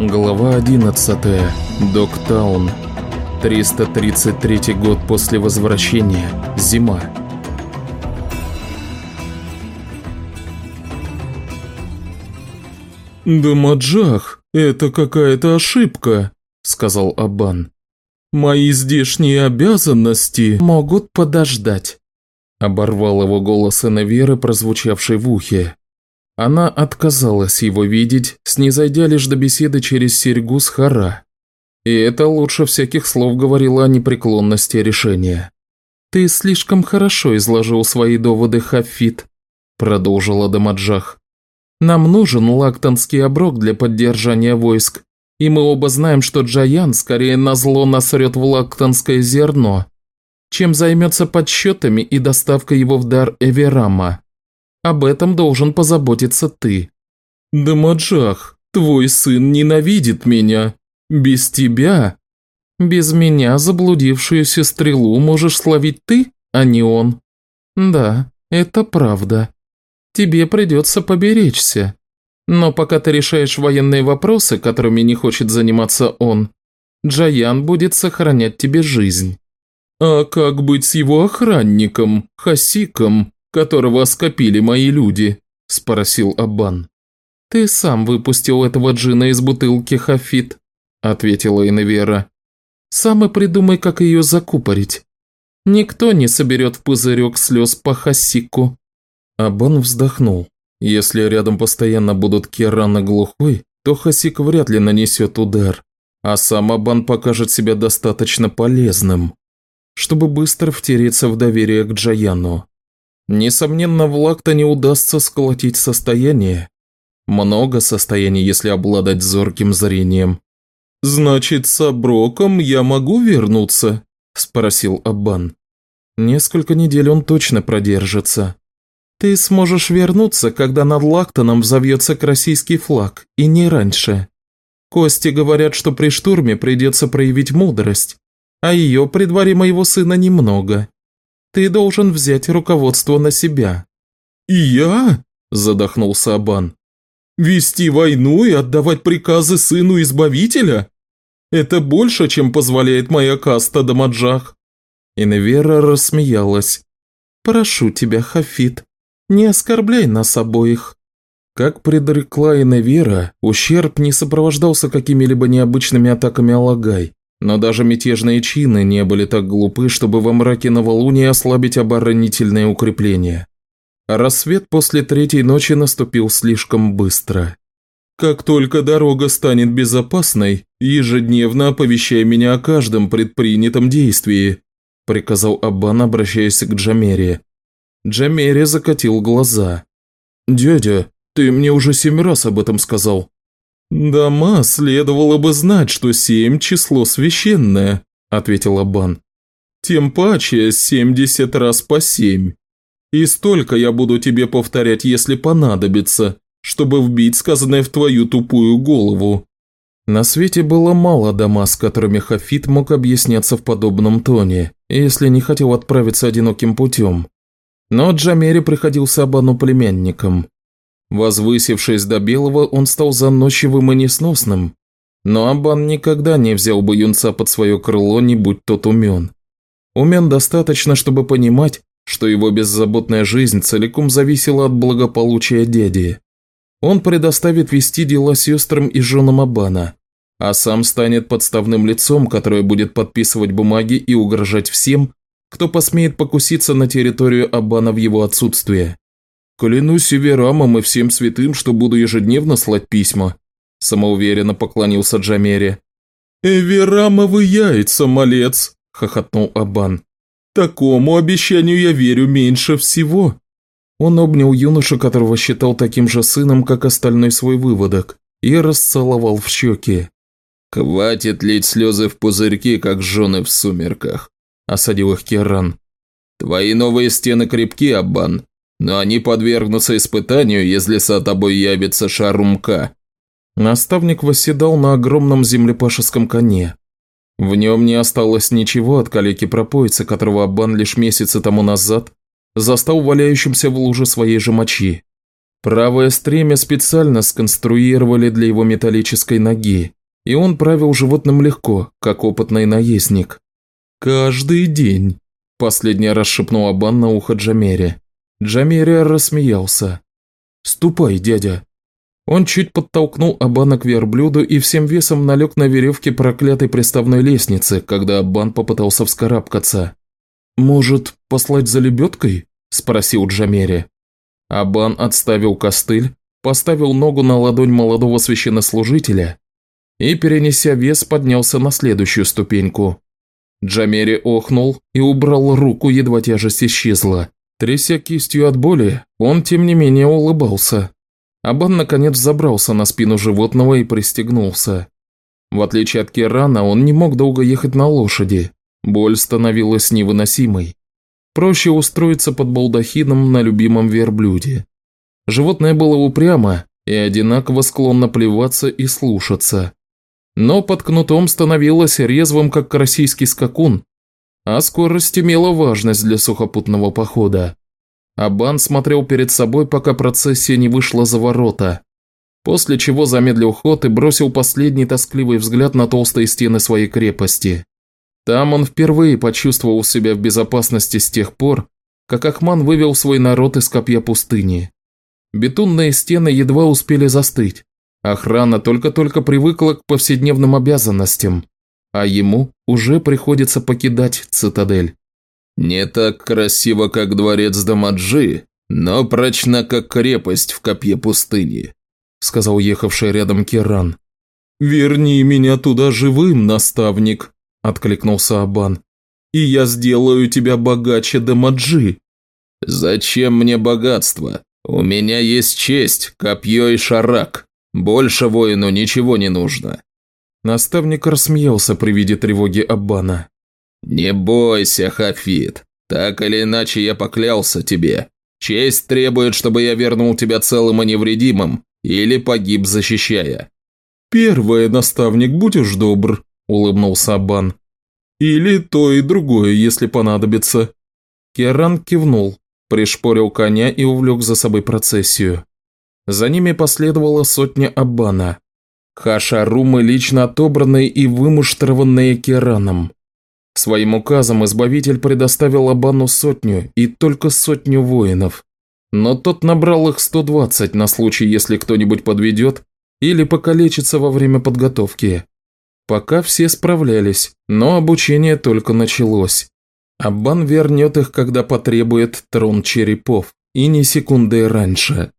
Глава 11. Доктаун. 333 год после возвращения. Зима. «Дамаджах, это какая-то ошибка», – сказал Абан. «Мои здешние обязанности могут подождать», – оборвал его голос Эневеры, прозвучавший в ухе. Она отказалась его видеть, снизойдя лишь до беседы через серьгу с Хара. И это лучше всяких слов говорило о непреклонности решения. «Ты слишком хорошо изложил свои доводы, Хафит», – продолжила Дамаджах. «Нам нужен лактонский оброк для поддержания войск, и мы оба знаем, что Джаян скорее назло насрет в лактонское зерно, чем займется подсчетами и доставкой его в дар Эверама. Об этом должен позаботиться ты. Дамаджах, твой сын ненавидит меня. Без тебя... Без меня заблудившуюся стрелу можешь словить ты, а не он. Да, это правда. Тебе придется поберечься. Но пока ты решаешь военные вопросы, которыми не хочет заниматься он, Джаян будет сохранять тебе жизнь. А как быть с его охранником, Хасиком, которого скопили мои люди?» – спросил Аббан. «Ты сам выпустил этого джина из бутылки Хафит», – ответила Иневера. «Сам и придумай, как ее закупорить. Никто не соберет в пузырек слез по Хасику». Аббан вздохнул. Если рядом постоянно будут Керан и Глухой, то Хасик вряд ли нанесет удар, а сам Абан покажет себя достаточно полезным, чтобы быстро втереться в доверие к Джаяну. Несомненно, в Лакта удастся сколотить состояние. Много состояний, если обладать зорким зрением. «Значит, с Аброком я могу вернуться?» – спросил Аббан. «Несколько недель он точно продержится. Ты сможешь вернуться, когда над Лактоном взовьется российский флаг, и не раньше. Кости говорят, что при штурме придется проявить мудрость, а ее при дворе моего сына немного. Ты должен взять руководство на себя». «И я?» – задохнулся Абан. «Вести войну и отдавать приказы сыну Избавителя? Это больше, чем позволяет моя каста Дамаджах». Иневера рассмеялась. «Прошу тебя, Хафит, не оскорбляй нас обоих». Как предрекла Иневера, ущерб не сопровождался какими-либо необычными атаками Алагай. Но даже мятежные чины не были так глупы, чтобы во мраке новолуния ослабить оборонительные укрепления. Рассвет после третьей ночи наступил слишком быстро. «Как только дорога станет безопасной, ежедневно оповещай меня о каждом предпринятом действии», приказал Аббан, обращаясь к Джамере. Джамере закатил глаза. «Дядя, ты мне уже семь раз об этом сказал. «Дома следовало бы знать, что семь – число священное», – ответил Абан. «Тем паче семьдесят раз по семь. И столько я буду тебе повторять, если понадобится, чтобы вбить сказанное в твою тупую голову». На свете было мало дома, с которыми Хафит мог объясняться в подобном тоне, если не хотел отправиться одиноким путем. Но Джамери приходился Абану племянником, Возвысившись до белого, он стал заносчивым и несносным. Но Абан никогда не взял бы юнца под свое крыло, не будь тот умен. Умен достаточно, чтобы понимать, что его беззаботная жизнь целиком зависела от благополучия дяди. Он предоставит вести дела сестрам и женам Абана, а сам станет подставным лицом, которое будет подписывать бумаги и угрожать всем, кто посмеет покуситься на территорию Абана в его отсутствие. «Клянусь Северамом и всем святым, что буду ежедневно слать письма», – самоуверенно поклонился Джамере. «Эверамовы яйца, малец!» – хохотнул Абан. «Такому обещанию я верю меньше всего». Он обнял юношу, которого считал таким же сыном, как остальной свой выводок, и расцеловал в щеки. «Хватит лить слезы в пузырьки, как жены в сумерках», – осадил их Керан. «Твои новые стены крепки, Аббан, но они подвергнутся испытанию, если за тобой явится Шарумка». Наставник восседал на огромном землепашеском коне. В нем не осталось ничего от калеки-пропойца, которого Аббан лишь месяцы тому назад застал валяющимся в луже своей же мочи. Правое стремя специально сконструировали для его металлической ноги, и он правил животным легко, как опытный наездник. «Каждый день», – последний раз шепнул Абан на ухо Джамере. Джамере рассмеялся. «Ступай, дядя». Он чуть подтолкнул Абана к верблюду и всем весом налег на веревке проклятой приставной лестницы, когда Абан попытался вскарабкаться. «Может, послать за лебедкой?» – спросил Джамере. Абан отставил костыль, поставил ногу на ладонь молодого священнослужителя и, перенеся вес, поднялся на следующую ступеньку. Джамери охнул и убрал руку, едва тяжесть исчезла. Тряся кистью от боли, он тем не менее улыбался. Абан наконец забрался на спину животного и пристегнулся. В отличие от Керана, он не мог долго ехать на лошади. Боль становилась невыносимой. Проще устроиться под балдахином на любимом верблюде. Животное было упрямо и одинаково склонно плеваться и слушаться. Но под кнутом становилось резвым, как российский скакун, а скорость имела важность для сухопутного похода. Абан смотрел перед собой, пока процессия не вышла за ворота, после чего замедлил ход и бросил последний тоскливый взгляд на толстые стены своей крепости. Там он впервые почувствовал себя в безопасности с тех пор, как Ахман вывел свой народ из копья пустыни. Бетонные стены едва успели застыть. Охрана только-только привыкла к повседневным обязанностям, а ему уже приходится покидать цитадель. «Не так красиво, как дворец Дамаджи, но прочна, как крепость в копье пустыни», сказал ехавший рядом Керан. «Верни меня туда живым, наставник», – откликнулся Абан. «И я сделаю тебя богаче Дамаджи». «Зачем мне богатство? У меня есть честь, копье и шарак. Больше воину ничего не нужно». Наставник рассмеялся при виде тревоги Аббана. «Не бойся, Хафид. Так или иначе я поклялся тебе. Честь требует, чтобы я вернул тебя целым и невредимым, или погиб, защищая». «Первое, наставник, будешь добр», улыбнулся Абан. «Или то и другое, если понадобится». Керан кивнул, пришпорил коня и увлек за собой процессию. За ними последовала сотня Аббана. Хашарумы, лично отобранные и вымуштрованные Кераном. Своим указом Избавитель предоставил Абану сотню и только сотню воинов. Но тот набрал их 120 на случай, если кто-нибудь подведет или покалечится во время подготовки. Пока все справлялись, но обучение только началось. Аббан вернет их, когда потребует трон черепов, и не секунды раньше.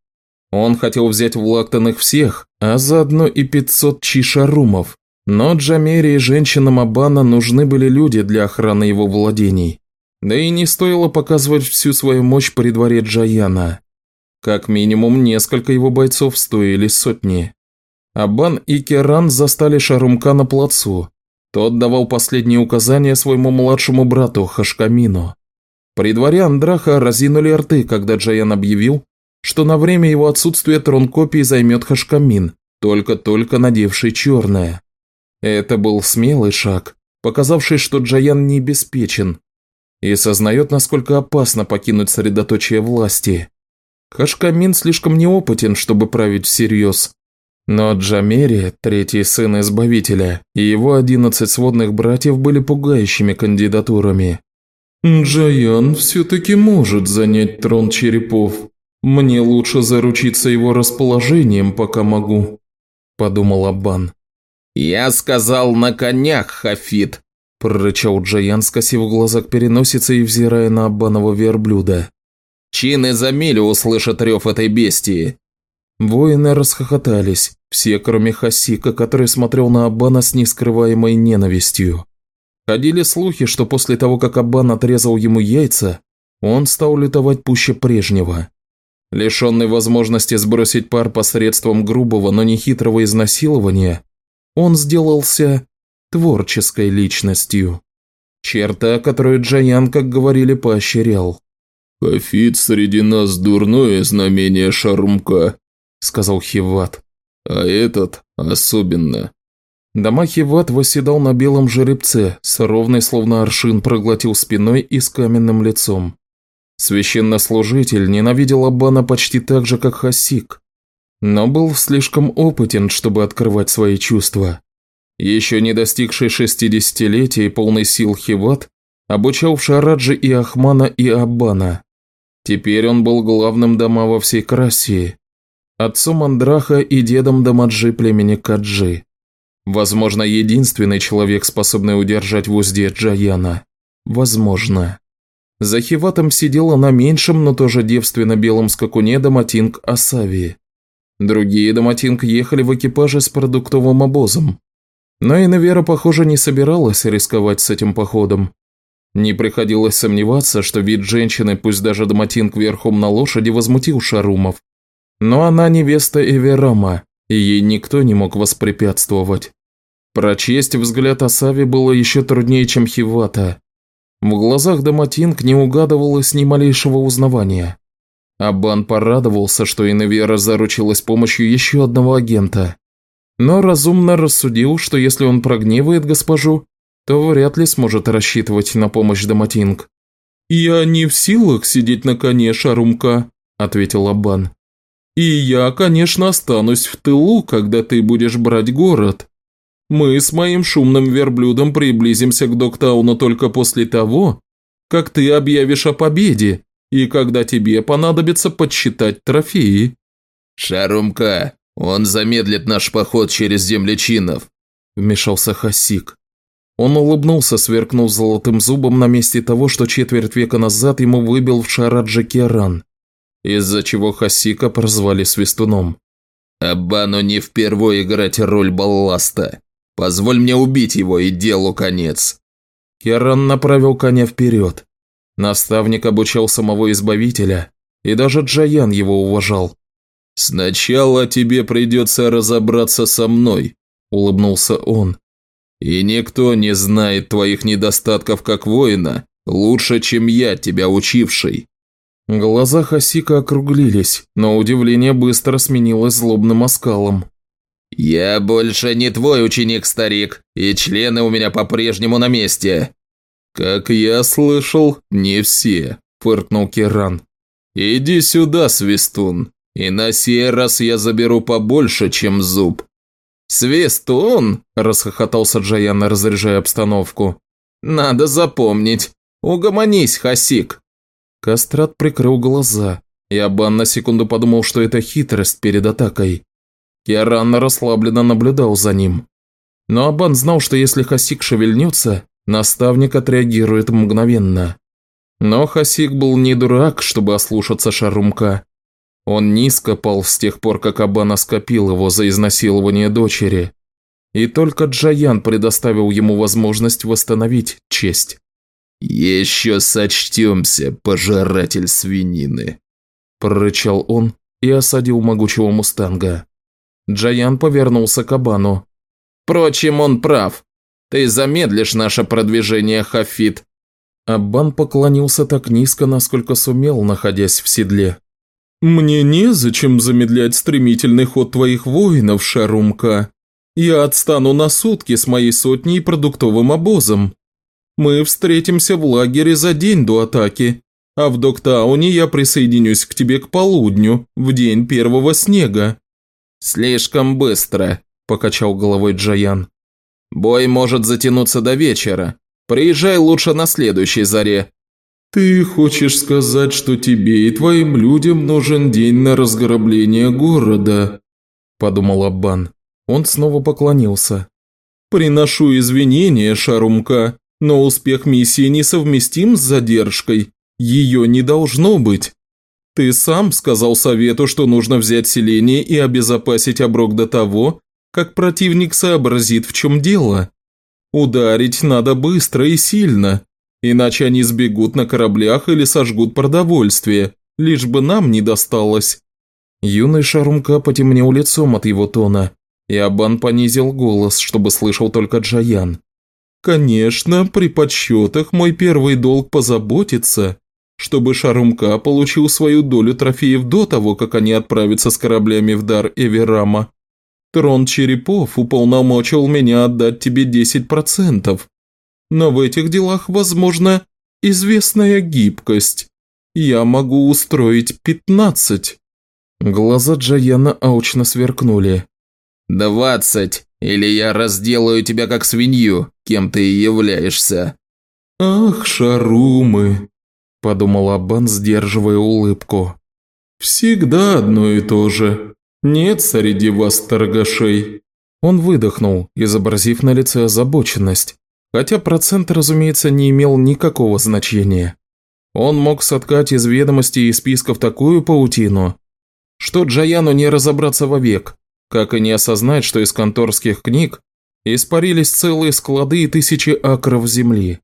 Он хотел взять в Лактон всех, а заодно и 500 чишарумов. Но Джамери и женщинам Абана нужны были люди для охраны его владений. Да и не стоило показывать всю свою мощь при дворе Джаяна. Как минимум несколько его бойцов стоили сотни. Абан и Керан застали Шарумка на плацу. Тот давал последние указания своему младшему брату Хашкамину. При дворе Андраха разинули рты, когда Джаян объявил, что на время его отсутствия трон копии займет Хашкамин, только-только надевший черное. Это был смелый шаг, показавший, что Джаян не обеспечен и сознает, насколько опасно покинуть средоточие власти. Хашкамин слишком неопытен, чтобы править всерьез, но Джамери, третий сын Избавителя, и его одиннадцать сводных братьев были пугающими кандидатурами. «Джаян все-таки может занять трон черепов. Мне лучше заручиться его расположением, пока могу», – подумал Аббан. «Я сказал на конях, Хафит», – прорычал Джаян, скосив глаза к переносице и взирая на Аббанова верблюда. «Чины за милю услышат рев этой бестии. Воины расхохотались, все кроме Хасика, который смотрел на Абана с нескрываемой ненавистью. Ходили слухи, что после того, как Абан отрезал ему яйца, он стал лютовать пуще прежнего. Лишенный возможности сбросить пар посредством грубого, но нехитрого изнасилования, он сделался творческой личностью. Черта, которую Джаян, как говорили, поощрял. «Хафит среди нас дурное знамение Шарумка», – сказал Хиват. «А этот особенно». Дома Хиват восседал на белом жеребце, с ровной, словно аршин, проглотил спиной и с каменным лицом. Священнослужитель ненавидел Аббана почти так же, как Хасик, но был слишком опытен, чтобы открывать свои чувства. Еще не достигший шестидесятилетия и полный сил Хиват обучал Шараджи и Ахмана и Аббана. Теперь он был главным дома во всей Красии, отцом Андраха и дедом Дамаджи племени Каджи. Возможно, единственный человек, способный удержать в узде Джаяна. Возможно. За Хиватом сидела на меньшем, но тоже девственно-белом скакуне Даматинг Асави. Другие Даматинг ехали в экипаже с продуктовым обозом. Но Инавера, похоже, не собиралась рисковать с этим походом. Не приходилось сомневаться, что вид женщины, пусть даже Даматинг верхом на лошади, возмутил Шарумов. Но она невеста Эверама, и ей никто не мог воспрепятствовать. Прочесть взгляд Асави было еще труднее, чем Хивата. В глазах Даматинг не угадывалось ни малейшего узнавания. Абан порадовался, что Иневера заручилась помощью еще одного агента. Но разумно рассудил, что если он прогневает госпожу, то вряд ли сможет рассчитывать на помощь Даматинг. «Я не в силах сидеть на коне, Шарумка», – ответил Абан. «И я, конечно, останусь в тылу, когда ты будешь брать город. Мы с моим шумным верблюдом приблизимся к Доктауну только после того, как ты объявишь о победе и когда тебе понадобится подсчитать трофеи». «Шарумка, он замедлит наш поход через земли чинов», – вмешался Хасик. Он улыбнулся, сверкнув золотым зубом на месте того, что четверть века назад ему выбил в Шараджа Керан, из-за чего Хасика прозвали Свистуном. «Абану не впервые играть роль балласта. Позволь мне убить его, и делу конец». Керан направил коня вперед. Наставник обучал самого Избавителя, и даже Джаян его уважал. «Сначала тебе придется разобраться со мной», – улыбнулся он. «И никто не знает твоих недостатков как воина лучше, чем я, тебя учивший». Глаза Хасика округлились, но удивление быстро сменилось злобным оскалом. «Я больше не твой ученик, старик, и члены у меня по-прежнему на месте». «Как я слышал, не все», – фыркнул Керан. «Иди сюда, Свистун, и на сей раз я заберу побольше, чем зуб». «Свистун?» – расхохотался Джаян, разряжая обстановку. «Надо запомнить. Угомонись, Хасик». Кастрат прикрыл глаза, и Абан на секунду подумал, что это хитрость перед атакой. Киаран расслабленно наблюдал за ним. Но Абан знал, что если Хасик шевельнется, наставник отреагирует мгновенно. Но Хасик был не дурак, чтобы ослушаться Шарумка. Он низко пал с тех пор, как Абан оскопил его за изнасилование дочери. И только Джаян предоставил ему возможность восстановить честь. «Еще сочтемся, пожиратель свинины», – прорычал он и осадил могучего мустанга. Джаян повернулся к Абану. «Впрочем, он прав. Ты замедлишь наше продвижение, Хафит». Аббан поклонился так низко, насколько сумел, находясь в седле. «Мне незачем замедлять стремительный ход твоих воинов, Шарумка. Я отстану на сутки с моей сотней и продуктовым обозом. Мы встретимся в лагере за день до атаки, а в Доктауне я присоединюсь к тебе к полудню, в день первого снега. «Слишком быстро», – покачал головой Джаян. «Бой может затянуться до вечера. Приезжай лучше на следующей заре». «Ты хочешь сказать, что тебе и твоим людям нужен день на разграбление города?» – подумал Аббан. Он снова поклонился. «Приношу извинения, Шарумка, но успех миссии несовместим с задержкой. Ее не должно быть». Ты сам сказал совету, что нужно взять селение и обезопасить оброк до того, как противник сообразит, в чем дело. Ударить надо быстро и сильно, иначе они сбегут на кораблях или сожгут продовольствие, лишь бы нам не досталось». Юный Шарумка потемнел лицом от его тона, и Абан понизил голос, чтобы слышал только Джаян. «Конечно, при подсчетах мой первый долг позаботиться, чтобы Шарумка получил свою долю трофеев до того, как они отправятся с кораблями в дар Эверама. Трон Черепов уполномочил меня отдать тебе 10%. Но в этих делах возможна известная гибкость. я могу устроить пятнадцать». Глаза Джаяна аучно сверкнули. «Двадцать, или я разделаю тебя как свинью, кем ты и являешься». «Ах, шарумы», – подумал Абан, сдерживая улыбку. «Всегда одно и то же. Нет среди вас торгашей». Он выдохнул, изобразив на лице озабоченность, хотя процент, разумеется, не имел никакого значения. Он мог соткать из ведомостей и списков такую паутину, что Джаяну не разобраться вовек, как и не осознать, что из конторских книг испарились целые склады и тысячи акров земли.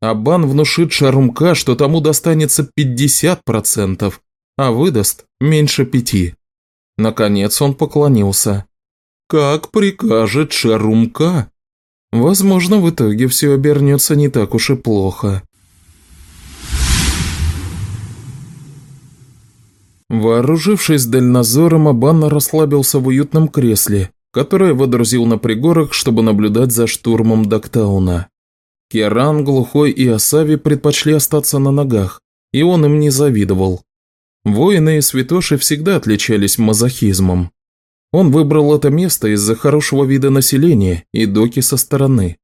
Абан внушит Шарумка, что тому достанется 50%, а выдаст меньше пяти. Наконец он поклонился. «Как прикажет Шарумка?» Возможно, в итоге все обернется не так уж и плохо. Вооружившись дальнозором, Абан расслабился в уютном кресле, которое водрузил на пригорок, чтобы наблюдать за штурмом Доктауна. Керан, Глухой и Асави предпочли остаться на ногах, и он им не завидовал. Воины и святоши всегда отличались мазохизмом. Он выбрал это место из-за хорошего вида населения и доки со стороны,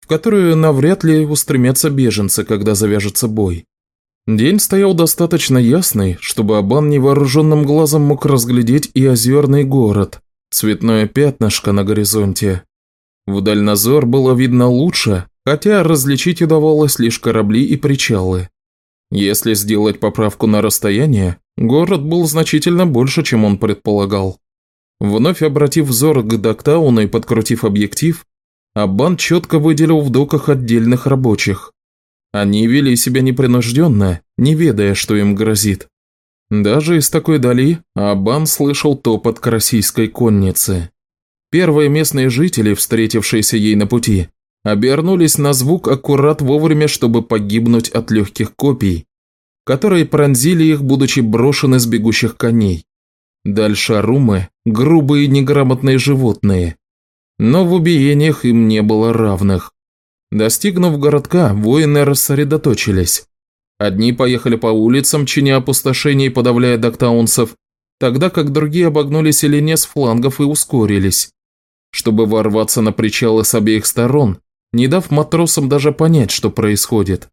в которую навряд ли устремятся беженцы, когда завяжется бой. День стоял достаточно ясный, чтобы Абан невооруженным глазом мог разглядеть и озерный город, цветное пятнышко на горизонте. В дальнозор было видно лучше, хотя различить удавалось лишь корабли и причалы. Если сделать поправку на расстояние, город был значительно больше, чем он предполагал. Вновь обратив взор к Доктауну и подкрутив объектив, Аббан четко выделил в доках отдельных рабочих. Они вели себя непринужденно, не ведая, что им грозит. Даже из такой дали Абан слышал топот карасийской конницы. Первые местные жители, встретившиеся ей на пути, обернулись на звук аккурат вовремя, чтобы погибнуть от легких копий, которые пронзили их, будучи брошены с бегущих коней. Дальше арумы – грубые неграмотные животные. Но в убиениях им не было равных. Достигнув городка, воины рассредоточились. Одни поехали по улицам, чиня опустошение и подавляя доктаунцев, тогда как другие обогнули селение с флангов и ускорились, чтобы ворваться на причалы с обеих сторон не дав матросам даже понять, что происходит.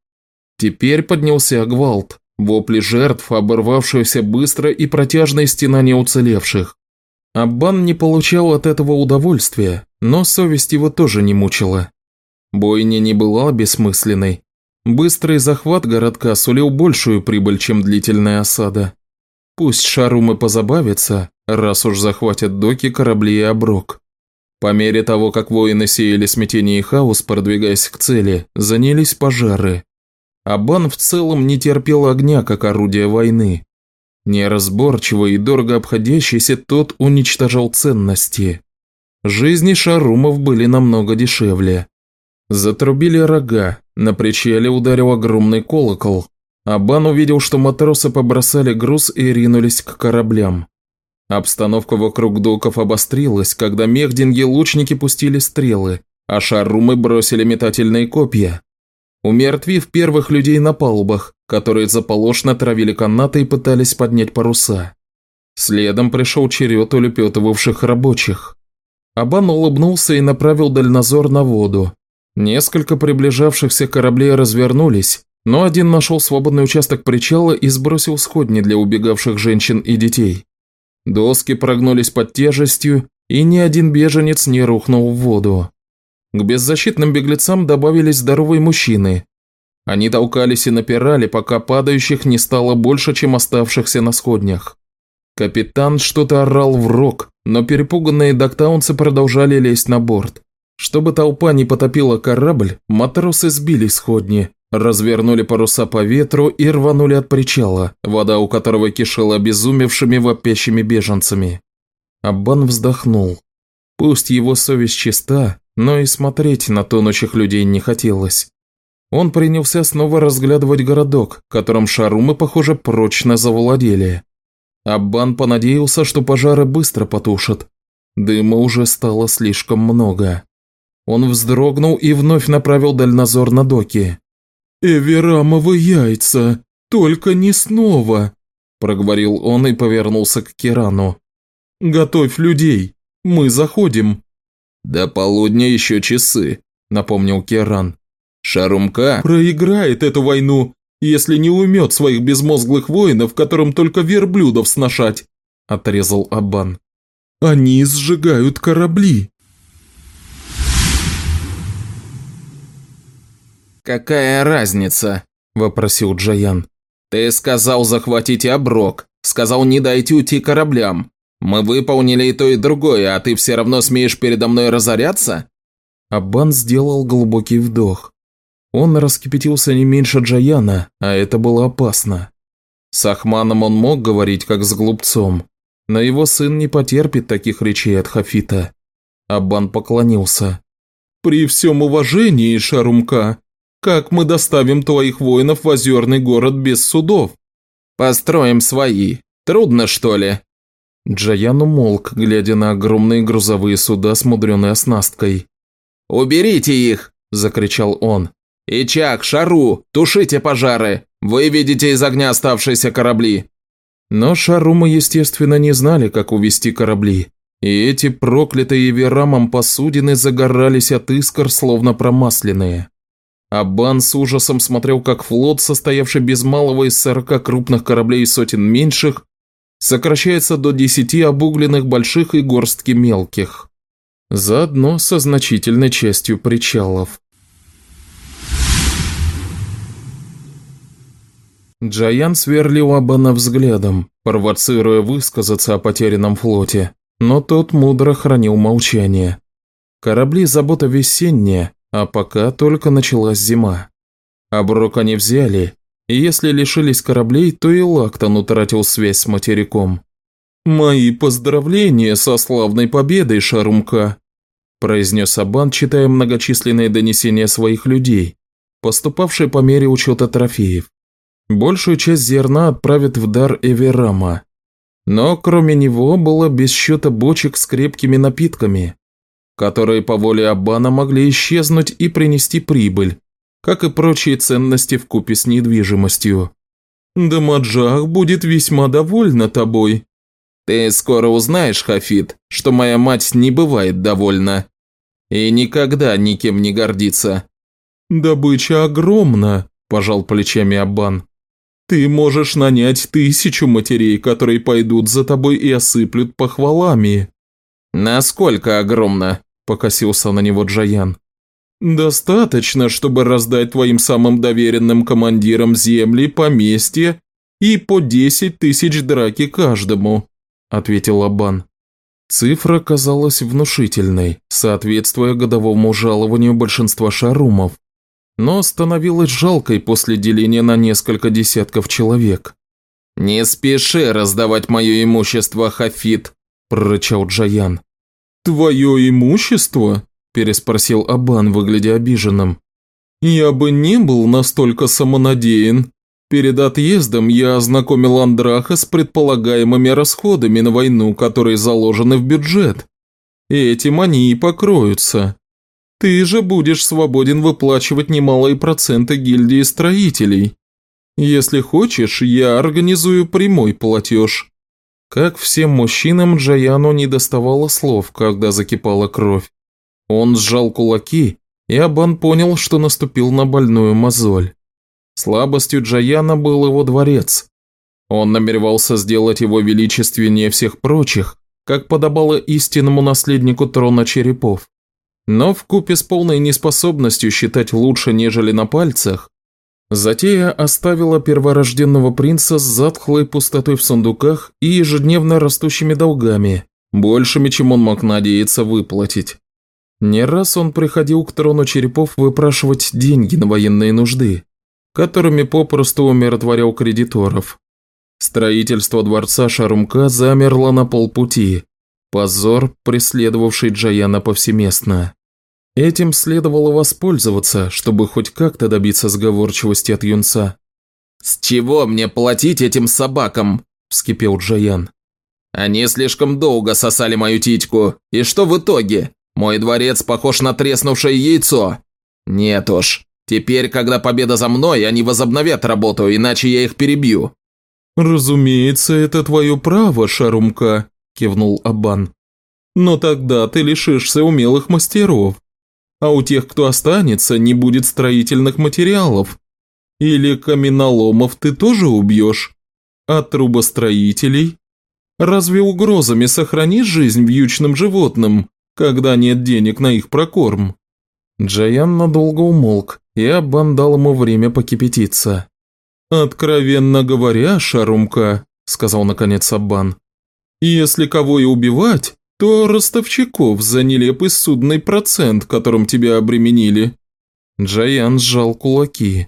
Теперь поднялся гвалт, вопли жертв, оборвавшиеся быстро и протяжные стенания уцелевших. Аббан не получал от этого удовольствия, но совесть его тоже не мучила. Бойня не была бессмысленной. Быстрый захват городка сулил большую прибыль, чем длительная осада. Пусть шарумы позабавятся, раз уж захватят доки, корабли и оброк. По мере того, как воины сеяли смятение и хаос, продвигаясь к цели, занялись пожары. Абан в целом не терпел огня, как орудие войны. Неразборчиво и дорого обходящийся, тот уничтожал ценности. Жизни шарумов были намного дешевле. Затрубили рога, на причале ударил огромный колокол. Абан увидел, что матросы побросали груз и ринулись к кораблям. Обстановка вокруг доков обострилась, когда мехдинги-лучники пустили стрелы, а шарумы бросили метательные копья. Умертвив первых людей на палубах, которые заполошно травили канаты и пытались поднять паруса. Следом пришел черед улепетывавших рабочих. Абан улыбнулся и направил дальнозор на воду. Несколько приближавшихся кораблей развернулись, но один нашел свободный участок причала и сбросил сходни для убегавших женщин и детей. Доски прогнулись под тяжестью, и ни один беженец не рухнул в воду. К беззащитным беглецам добавились здоровые мужчины. Они толкались и напирали, пока падающих не стало больше, чем оставшихся на сходнях. Капитан что-то орал в рог, но перепуганные доктаунцы продолжали лезть на борт. Чтобы толпа не потопила корабль, матросы сбили сходни, развернули паруса по ветру и рванули от причала, вода у которого кишела обезумевшими вопящими беженцами. Аббан вздохнул. Пусть его совесть чиста, но и смотреть на тонущих людей не хотелось. Он принялся снова разглядывать городок, которым шарумы, похоже, прочно завладели. Аббан понадеялся, что пожары быстро потушат. Дыма уже стало слишком много. Он вздрогнул и вновь направил дальнозор на доки. «Эверамовы яйца!» «Только не снова!» – проговорил он и повернулся к Кирану. «Готовь людей, мы заходим». «До полудня еще часы», – напомнил Керан. «Шарумка...» «Проиграет эту войну, если не уймет своих безмозглых воинов, которым только верблюдов сношать», – отрезал Абан. «Они сжигают корабли». «Какая разница?» – вопросил Джаян. «Ты сказал захватить оброк, сказал не дайте уйти кораблям. Мы выполнили и то, и другое, а ты все равно смеешь передо мной разоряться?» Аббан сделал глубокий вдох. Он раскипятился не меньше Джаяна, а это было опасно. С Ахманом он мог говорить как с глупцом, но его сын не потерпит таких речей от Хафита. Аббан поклонился. «При всем уважении, Шарумка, как мы доставим твоих воинов в озерный город без судов?» «Построим свои. Трудно, что ли?» Джаян умолк, глядя на огромные грузовые суда с мудреной оснасткой. «Уберите их!» – закричал он. «Ичак, Шару, тушите пожары! Вы видите из огня оставшиеся корабли!» Но Шарумы, естественно, не знали, как увести корабли. И эти проклятые Верамом посудины загорались от искр, словно промасленные. Аббан с ужасом смотрел, как флот, состоявший без малого из сорока крупных кораблей и сотен меньших, сокращается до десяти обугленных больших и горстки мелких. Заодно со значительной частью причалов. Джаян сверлил Абана взглядом, провоцируя высказаться о потерянном флоте, но тот мудро хранил молчание. Корабли забота весенняя, а пока только началась зима. Оброк они взяли, и если лишились кораблей, то и Лактон утратил связь с материком. «Мои поздравления со славной победой, Шарумка!» произнес Абан, читая многочисленные донесения своих людей, поступавшие по мере учета трофеев. Большую часть зерна отправят в дар Эверама. Но кроме него было без счета бочек с крепкими напитками, которые по воле Аббана могли исчезнуть и принести прибыль, как и прочие ценности в купе с недвижимостью. Дамаджах будет весьма довольна тобой. Ты скоро узнаешь, Хафид, что моя мать не бывает довольна. И никогда никем не гордится. Добыча огромна, пожал плечами Аббан. Ты можешь нанять тысячу матерей, которые пойдут за тобой и осыплют похвалами. Насколько огромна? Покосился на него Джаян. «Достаточно, чтобы раздать твоим самым доверенным командирам земли, поместья и по десять тысяч драки каждому», – ответил Абан. Цифра казалась внушительной, соответствуя годовому жалованию большинства шарумов, но становилась жалкой после деления на несколько десятков человек. «Не спеши раздавать мое имущество, Хафит», – прорычал Джаян. «Твое имущество?» переспросил Абан, выглядя обиженным. «Я бы не был настолько самонадеян. Перед отъездом я ознакомил Андраха с предполагаемыми расходами на войну, которые заложены в бюджет. Этим они и покроются. Ты же будешь свободен выплачивать немалые проценты гильдии строителей. Если хочешь, я организую прямой платеж». Как всем мужчинам, Джаяну не доставало слов, когда закипала кровь. Он сжал кулаки, и Абан понял, что наступил на больную мозоль. Слабостью Джаяна был его дворец. Он намеревался сделать его величественнее всех прочих, как подобало истинному наследнику трона черепов. Но в купе с полной неспособностью считать лучше, нежели на пальцах, затея оставила перворожденного принца с затхлой пустотой в сундуках и ежедневно растущими долгами, большими, чем он мог надеяться выплатить. Не раз он приходил к трону черепов выпрашивать деньги на военные нужды, которыми попросту умиротворял кредиторов. Строительство дворца Шарумка замерло на полпути. Позор, преследовавший Джаяна повсеместно. Этим следовало воспользоваться, чтобы хоть как-то добиться сговорчивости от юнца. «С чего мне платить этим собакам?» – вскипел Джаян. «Они слишком долго сосали мою титьку, и что в итоге? Мой дворец похож на треснувшее яйцо. Нет уж, Теперь, когда победа за мной, они возобновят работу, иначе я их перебью». «Разумеется, это твое право, Шарумка», – кивнул Абан. «Но тогда ты лишишься умелых мастеров, а у тех, кто останется, не будет строительных материалов. Или каменоломов ты тоже убьешь, а трубостроителей? Разве угрозами сохранишь жизнь вьючным животным, когда нет денег на их прокорм?» Джаян надолго умолк, и Аббан дал ему время покипятиться. «Откровенно говоря, Шарумка», – сказал наконец Аббан, – «если кого и убивать, то ростовщиков за нелепый судный процент, которым тебя обременили». Джаян сжал кулаки.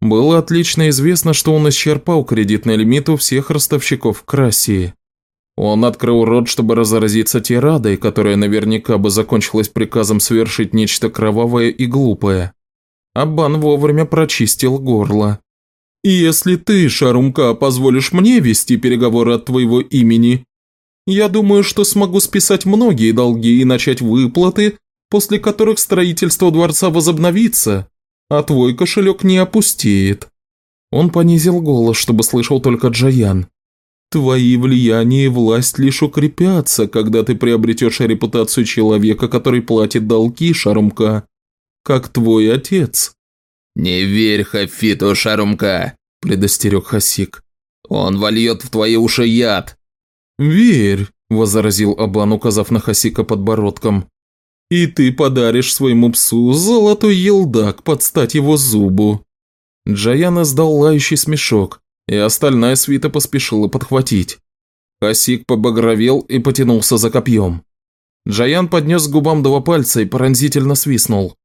Было отлично известно, что он исчерпал кредитный лимит у всех ростовщиков в Красии. Он открыл рот, чтобы разразиться тирадой, которая наверняка бы закончилась приказом совершить нечто кровавое и глупое. Аббан вовремя прочистил горло. «Если ты, Шарумка, позволишь мне вести переговоры от твоего имени, я думаю, что смогу списать многие долги и начать выплаты, после которых строительство дворца возобновится, а твой кошелек не опустеет». Он понизил голос, чтобы слышал только Джаян. Твои влияние и власть лишь укрепятся, когда ты приобретешь репутацию человека, который платит долги, Шарумка, как твой отец». «Не верь Хафиту, Шарумка», – предостерег Хасик. «Он вольет в твои уши яд». «Верь», – возразил Абан, указав на Хасика подбородком. «И ты подаришь своему псу золотой елдак под стать его зубу». Джаяна сдал лающий смешок, и остальная свита поспешила подхватить. Хасик побагровел и потянулся за копьем. Джаян поднес к губам два пальца и пронзительно свистнул.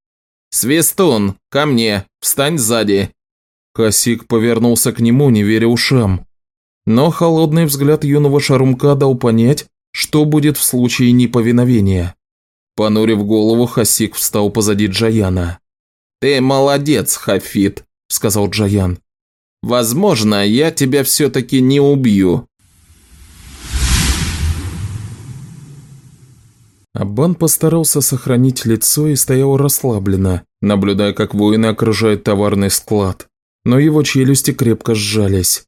«Свистун, ко мне! Встань сзади!» Хасик повернулся к нему, не веря ушам. Но холодный взгляд юного шарумка дал понять, что будет в случае неповиновения. Понурив голову, Хасик встал позади Джаяна. «Ты молодец, Хафит», – сказал Джаян. Возможно, я тебя все-таки не убью». Аббан постарался сохранить лицо и стоял расслабленно, наблюдая, как воины окружают товарный склад, но его челюсти крепко сжались.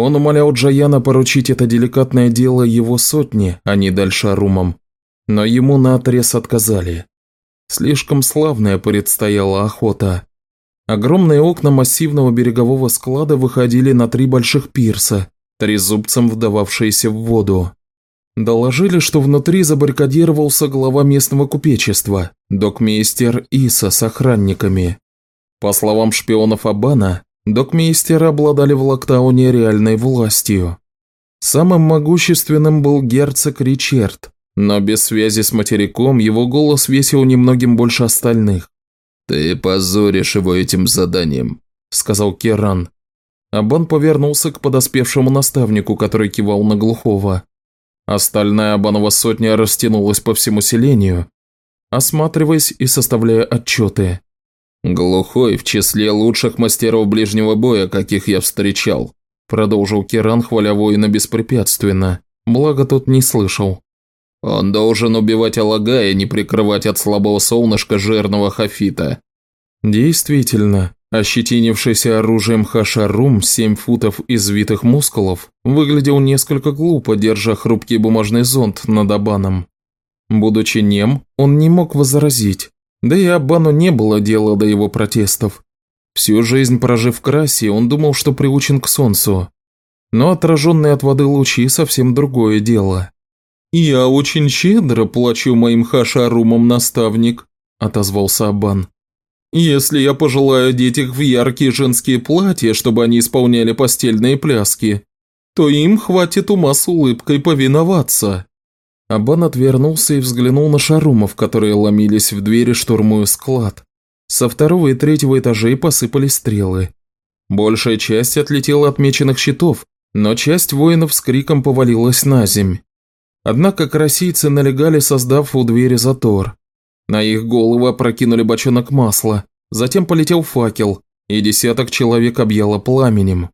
Он умолял Джаяна поручить это деликатное дело его сотне, а не дальше Арумам, но ему наотрез отказали. Слишком славная предстояла охота. Огромные окна массивного берегового склада выходили на три больших пирса, трезубцем вдававшиеся в воду. Доложили, что внутри забаррикадировался глава местного купечества, докмейстер Иса с охранниками. По словам шпионов Абана, докмейстеры обладали в Лактауне реальной властью. Самым могущественным был герцог Ричард, но без связи с материком его голос весил немногим больше остальных. «Ты позоришь его этим заданием», – сказал Керан. Абан повернулся к подоспевшему наставнику, который кивал на глухого. Остальная Абанова сотня растянулась по всему селению, осматриваясь и составляя отчеты. «Глухой в числе лучших мастеров ближнего боя, каких я встречал», продолжил Керан, хваля воина беспрепятственно, благо тот не слышал. Он должен убивать Алагая, не прикрывать от слабого солнышка жирного хафита. Действительно, ощетинившийся оружием Хашарум, семь футов извитых мускулов, выглядел несколько глупо, держа хрупкий бумажный зонт над Абаном. Будучи нем, он не мог возразить, да и Абану не было дела до его протестов. Всю жизнь прожив в красе, он думал, что приучен к солнцу. Но отраженные от воды лучи совсем другое дело. «Я очень щедро плачу моим хашарумам, наставник», – отозвался Абан. «Если я пожелаю одеть их в яркие женские платья, чтобы они исполняли постельные пляски, то им хватит ума с улыбкой повиноваться». Абан отвернулся и взглянул на шарумов, которые ломились в двери, штурмуя склад. Со второго и третьего этажей посыпались стрелы. Большая часть отлетела от меченых щитов, но часть воинов с криком повалилась на земь. Однако красийцы налегали, создав у двери затор. На их головы опрокинули бочонок масла, затем полетел факел, и десяток человек объяло пламенем.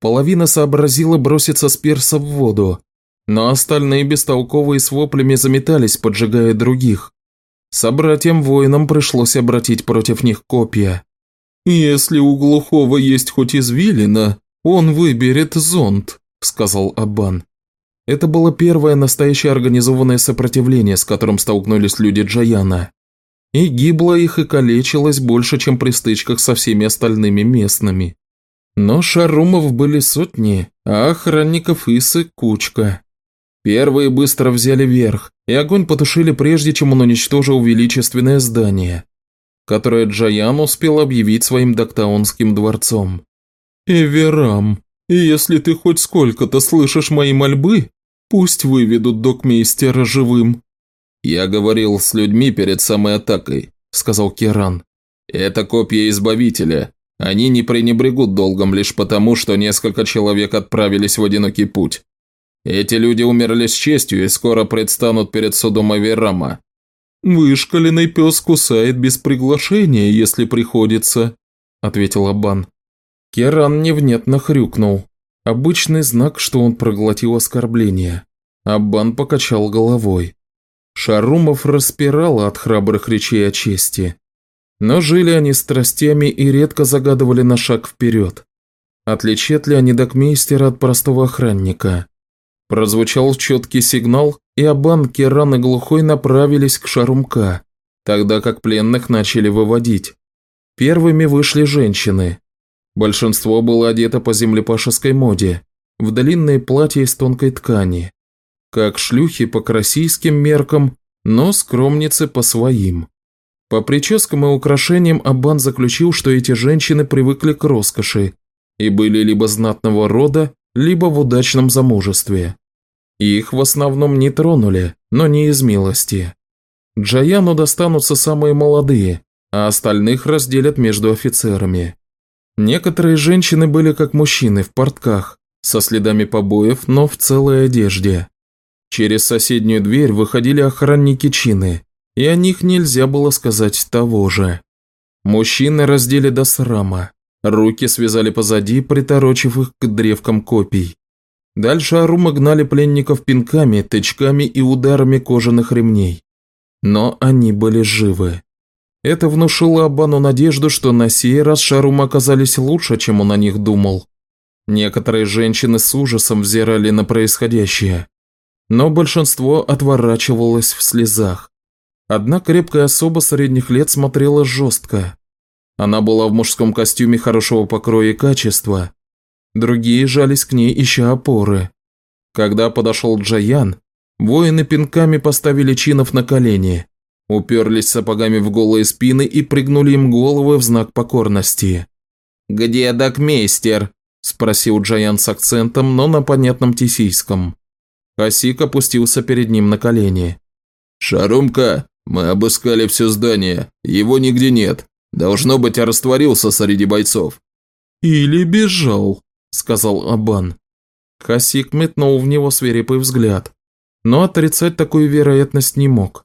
Половина сообразила броситься с перса в воду, но остальные бестолковые с воплями заметались, поджигая других. Собратьям-воинам пришлось обратить против них копья. «Если у глухого есть хоть извилина, он выберет зонт», – сказал Абан. Это было первое настоящее организованное сопротивление, с которым столкнулись люди Джаяна. И гибло их и калечилось больше, чем при стычках со всеми остальными местными. Но шарумов были сотни, а охранников Исы – кучка. Первые быстро взяли верх, и огонь потушили прежде, чем он уничтожил величественное здание, которое Джаян успел объявить своим доктаунским дворцом. «Эверам, если ты хоть сколько-то слышишь мои мольбы, пусть выведут докмейстера живым». «Я говорил с людьми перед самой атакой», – сказал Керан. «Это копья Избавителя. Они не пренебрегут долгом лишь потому, что несколько человек отправились в одинокий путь. Эти люди умерли с честью и скоро предстанут перед судом Аверама. «Вышкаленный пес кусает без приглашения, если приходится», – ответил Абан. Керан невнятно хрюкнул. Обычный знак, что он проглотил оскорбление. Абан покачал головой. Шарумов распирало от храбрых речей о чести. Но жили они страстями и редко загадывали на шаг вперед. Отличат ли они докмейстера от простого охранника? Прозвучал четкий сигнал, и Абан, Керан и Глухой направились к Шарумка, тогда как пленных начали выводить. Первыми вышли женщины. Большинство было одето по землепашеской моде, в длинные платья из тонкой ткани. Как шлюхи по российским меркам, но скромницы по своим. По прическам и украшениям Абан заключил, что эти женщины привыкли к роскоши и были либо знатного рода, либо в удачном замужестве. Их в основном не тронули, но не из милости. Джаяну достанутся самые молодые, а остальных разделят между офицерами. Некоторые женщины были как мужчины в портках, со следами побоев, но в целой одежде. Через соседнюю дверь выходили охранники чины, и о них нельзя было сказать того же. Мужчины раздели до срама, Руки связали позади, приторочив их к древкам копий. Дальше Арума гнали пленников пинками, тычками и ударами кожаных ремней. Но они были живы. Это внушило Абану надежду, что на сей раз Шарум оказались лучше, чем он о них думал. Некоторые женщины с ужасом взирали на происходящее, но большинство отворачивалось в слезах. Одна крепкая особа средних лет смотрела жестко, она была в мужском костюме хорошего покроя и качества. Другие жались к ней, ища опоры. Когда подошел Джаян, воины пинками поставили чинов на колени, уперлись сапогами в голые спины и пригнули им головы в знак покорности. «Где докмейстер?» – спросил Джаян с акцентом, но на понятном тисийском. Хасик опустился перед ним на колени. «Шарумка, мы обыскали все здание, его нигде нет. Должно быть, растворился среди бойцов. «Или бежал», – сказал Абан. Хасик метнул в него свирепый взгляд, но отрицать такую вероятность не мог.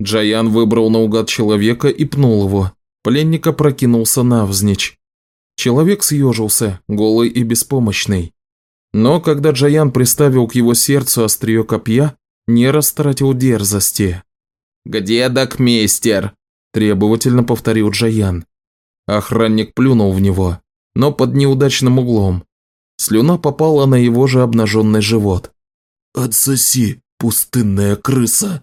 Джаян выбрал наугад человека и пнул его. Пленник опрокинулся навзничь. Человек съежился, голый и беспомощный. Но когда Джаян приставил к его сердцу острие копья, не растратил дерзости. «Где докмейстер?» требовательно повторил Джаян. Охранник плюнул в него, но под неудачным углом. Слюна попала на его же обнаженный живот. «Отсоси, пустынная крыса!»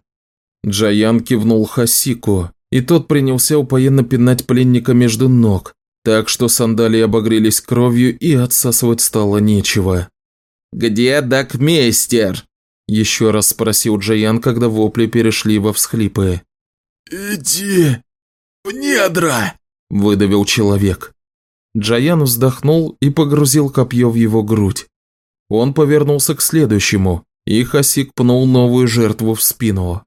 Джаян кивнул Хасику, и тот принялся упоенно пинать пленника между ног, так что сандалии обогрелись кровью и отсасывать стало нечего. «Где докмейстер?» – еще раз спросил Джаян, когда вопли перешли во всхлипы. «Иди в недра!» – выдавил человек. Джаян вздохнул и погрузил копье в его грудь. Он повернулся к следующему, и Хасик пнул новую жертву в спину.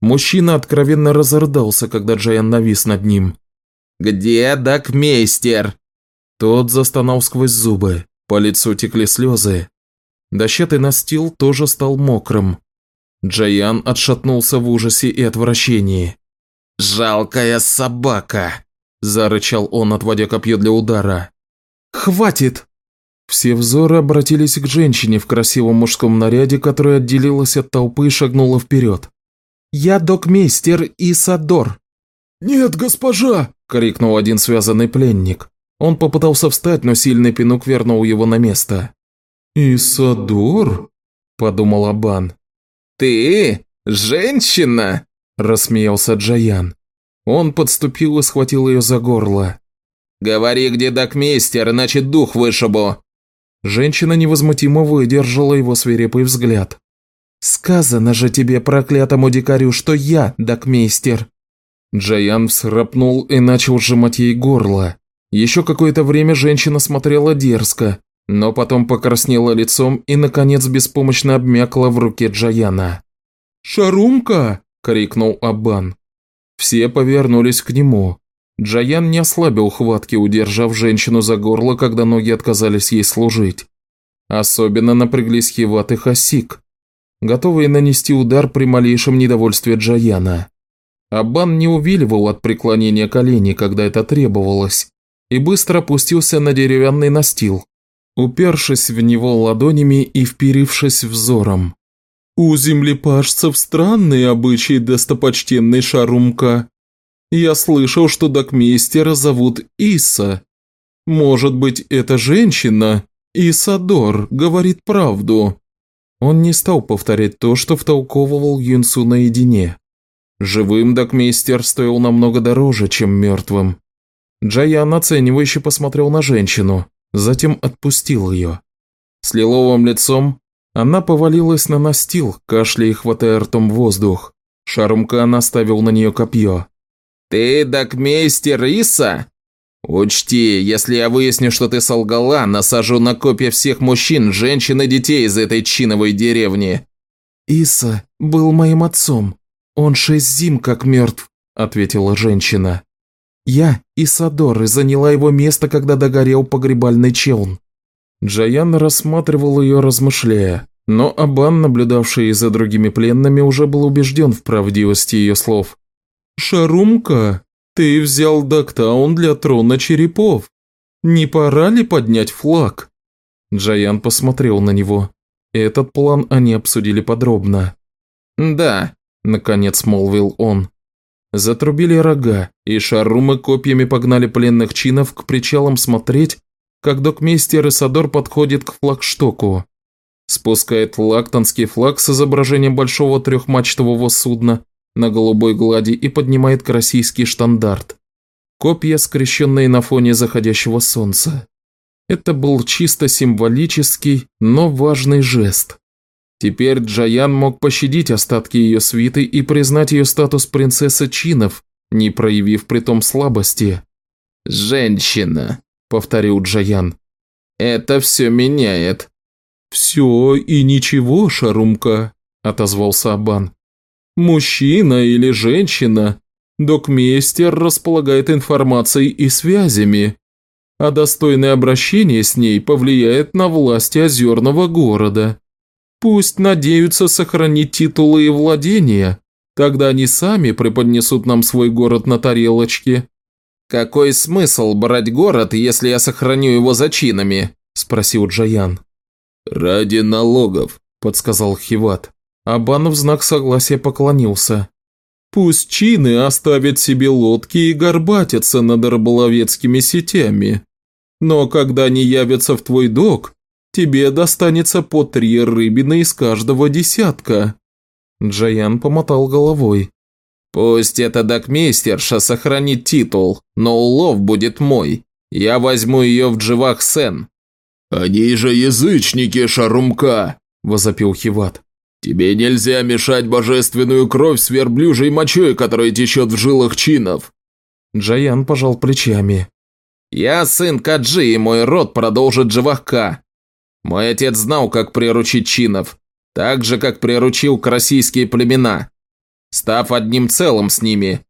Мужчина откровенно разрыдался, когда Джаян навис над ним. «Где докмейстер?» Тот застонал сквозь зубы, по лицу текли слезы. Дощатый настил тоже стал мокрым. Джаян отшатнулся в ужасе и отвращении. «Жалкая собака!» – зарычал он, отводя копье для удара. «Хватит!» Все взоры обратились к женщине в красивом мужском наряде, которая отделилась от толпы и шагнула вперед. «Я докмейстер Исадор!» «Нет, госпожа!» – крикнул один связанный пленник. Он попытался встать, но сильный пинок вернул его на место. «Исадор?» – подумал Абан. «Ты? Женщина?» – рассмеялся Джаян. Он подступил и схватил ее за горло. «Говори, где докмейстер, иначе дух вышибу!» Женщина невозмутимо выдержала его свирепый взгляд. «Сказано же тебе, проклятому дикарю, что я докмейстер!» Джаян всрапнул и начал сжимать ей горло. Еще какое-то время женщина смотрела дерзко, но потом покраснела лицом и, наконец, беспомощно обмякла в руке Джаяна. «Шарумка!» – крикнул Абан. Все повернулись к нему. Джаян не ослабил хватки, удержав женщину за горло, когда ноги отказались ей служить. Особенно напряглись Хиват и Хасик, готовые нанести удар при малейшем недовольстве Джаяна. Абан не увиливал от преклонения коленей, когда это требовалось, и быстро опустился на деревянный настил, упершись в него ладонями и вперившись взором. «У землепашцев странные обычаи, достопочтенный Шарумка. Я слышал, что докмейстера зовут Иса. Может быть, эта женщина, Исадор, говорит правду». Он не стал повторять то, что втолковывал Юнсу наедине. Живым докмейстер стоил намного дороже, чем мертвым. Джаян оценивающе посмотрел на женщину, затем отпустил ее. С лиловым лицом она повалилась на настил, кашляя и хватая ртом воздух. Шарумка наставил на нее копье. «Ты докмейстер Иса? Учти, если я выясню, что ты солгала, насажу на копья всех мужчин, женщин и детей из этой чиновой деревни». «Иса был моим отцом. Он шесть зим как мертв», – ответила женщина. «Я, Исадор, и заняла его место, когда догорел погребальный челн». Джаян рассматривал ее, размышляя, но Абан, наблюдавший за другими пленными, уже был убежден в правдивости ее слов. «Шарумка, ты взял Доктаун для трона черепов. Не пора ли поднять флаг?» Джаян посмотрел на него. Этот план они обсудили подробно. «Да», – наконец молвил он. Затрубили рога, и шарумы копьями погнали пленных чинов к причалам смотреть, как докмейстер Исадор подходит к флагштоку. Спускает лактонский флаг с изображением большого трехмачтового судна на голубой глади и поднимает к российский штандарт. Копья, скрещенные на фоне заходящего солнца. Это был чисто символический, но важный жест. Теперь Джаян мог пощадить остатки ее свиты и признать ее статус принцессы Чинов, не проявив при том слабости. «Женщина», – повторил Джаян. «Это все меняет». «Все и ничего, Шарумка», – отозвался Абан. «Мужчина или женщина, докмейстер располагает информацией и связями, а достойное обращение с ней повлияет на власти озерного города. Пусть надеются сохранить титулы и владения, тогда они сами преподнесут нам свой город на тарелочке». «Какой смысл брать город, если я сохраню его зачинами?» – спросил Джаян. «Ради налогов», – подсказал Хиват. Абан в знак согласия поклонился. «Пусть чины оставят себе лодки и горбатятся над рыболовецкими сетями. Но когда они явятся в твой док, тебе достанется по три рыбины из каждого десятка». Джаян помотал головой. «Пусть эта докмейстерша сохранит титул, но улов будет мой. Я возьму ее в дживах Сен». «Они же язычники, Шарумка!» – возопил Хиват. «Тебе нельзя мешать божественную кровь с верблюжьей мочой, которая течет в жилах чинов!» Джаян пожал плечами. «Я сын Каджи, и мой род продолжит Дживахка. Мой отец знал, как приручить чинов, так же, как приручил красийские племена, став одним целым с ними.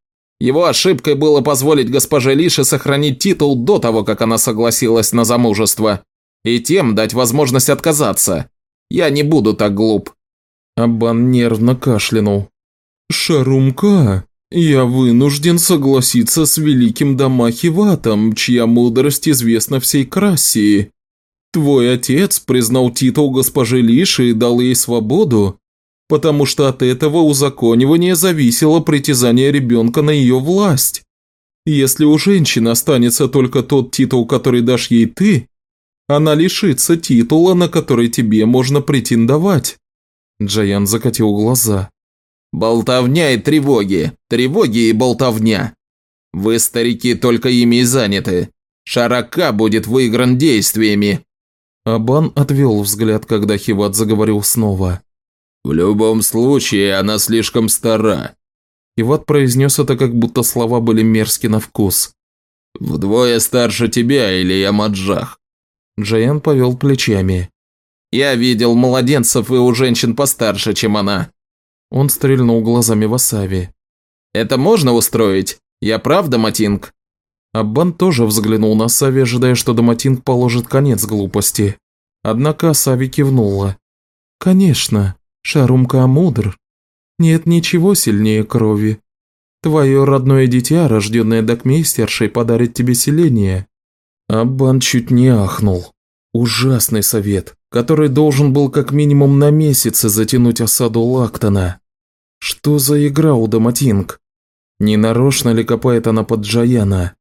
Его ошибкой было позволить госпоже Лише сохранить титул до того, как она согласилась на замужество, и тем дать возможность отказаться. Я не буду так глуп». Абан нервно кашлянул. «Шарумка, я вынужден согласиться с великим Дамахиватом, чья мудрость известна всей Красии. Твой отец признал титул госпожи Лиши и дал ей свободу, потому что от этого узаконивания зависело притязание ребенка на ее власть. Если у женщины останется только тот титул, который дашь ей ты, она лишится титула, на который тебе можно претендовать». Джаян закатил глаза. «Болтовня и тревоги, тревоги и болтовня. Вы, старики, только ими и заняты. Шарака будет выигран действиями». Абан отвел взгляд, когда Хиват заговорил снова. «В любом случае, она слишком стара». Хиват произнес это, как будто слова были мерзки на вкус. «Вдвое старше тебя или Ямаджах». Джаян повел плечами. «Я видел младенцев и у женщин постарше, чем она». Он стрельнул глазами в Асави. «Это можно устроить? Я прав, Даматинг?» Аббан тоже взглянул на Сави, ожидая, что Даматинг положит конец глупости. Однако Сави кивнула. «Конечно, Шарумка мудр. Нет ничего сильнее крови. Твое родное дитя, рожденное докмейстершей, подарит тебе селение». Аббан чуть не ахнул. Ужасный совет, который должен был как минимум на месяцы затянуть осаду Лактона. Что за игра у Даматинг? Не нарочно ли копает она под Джаяна?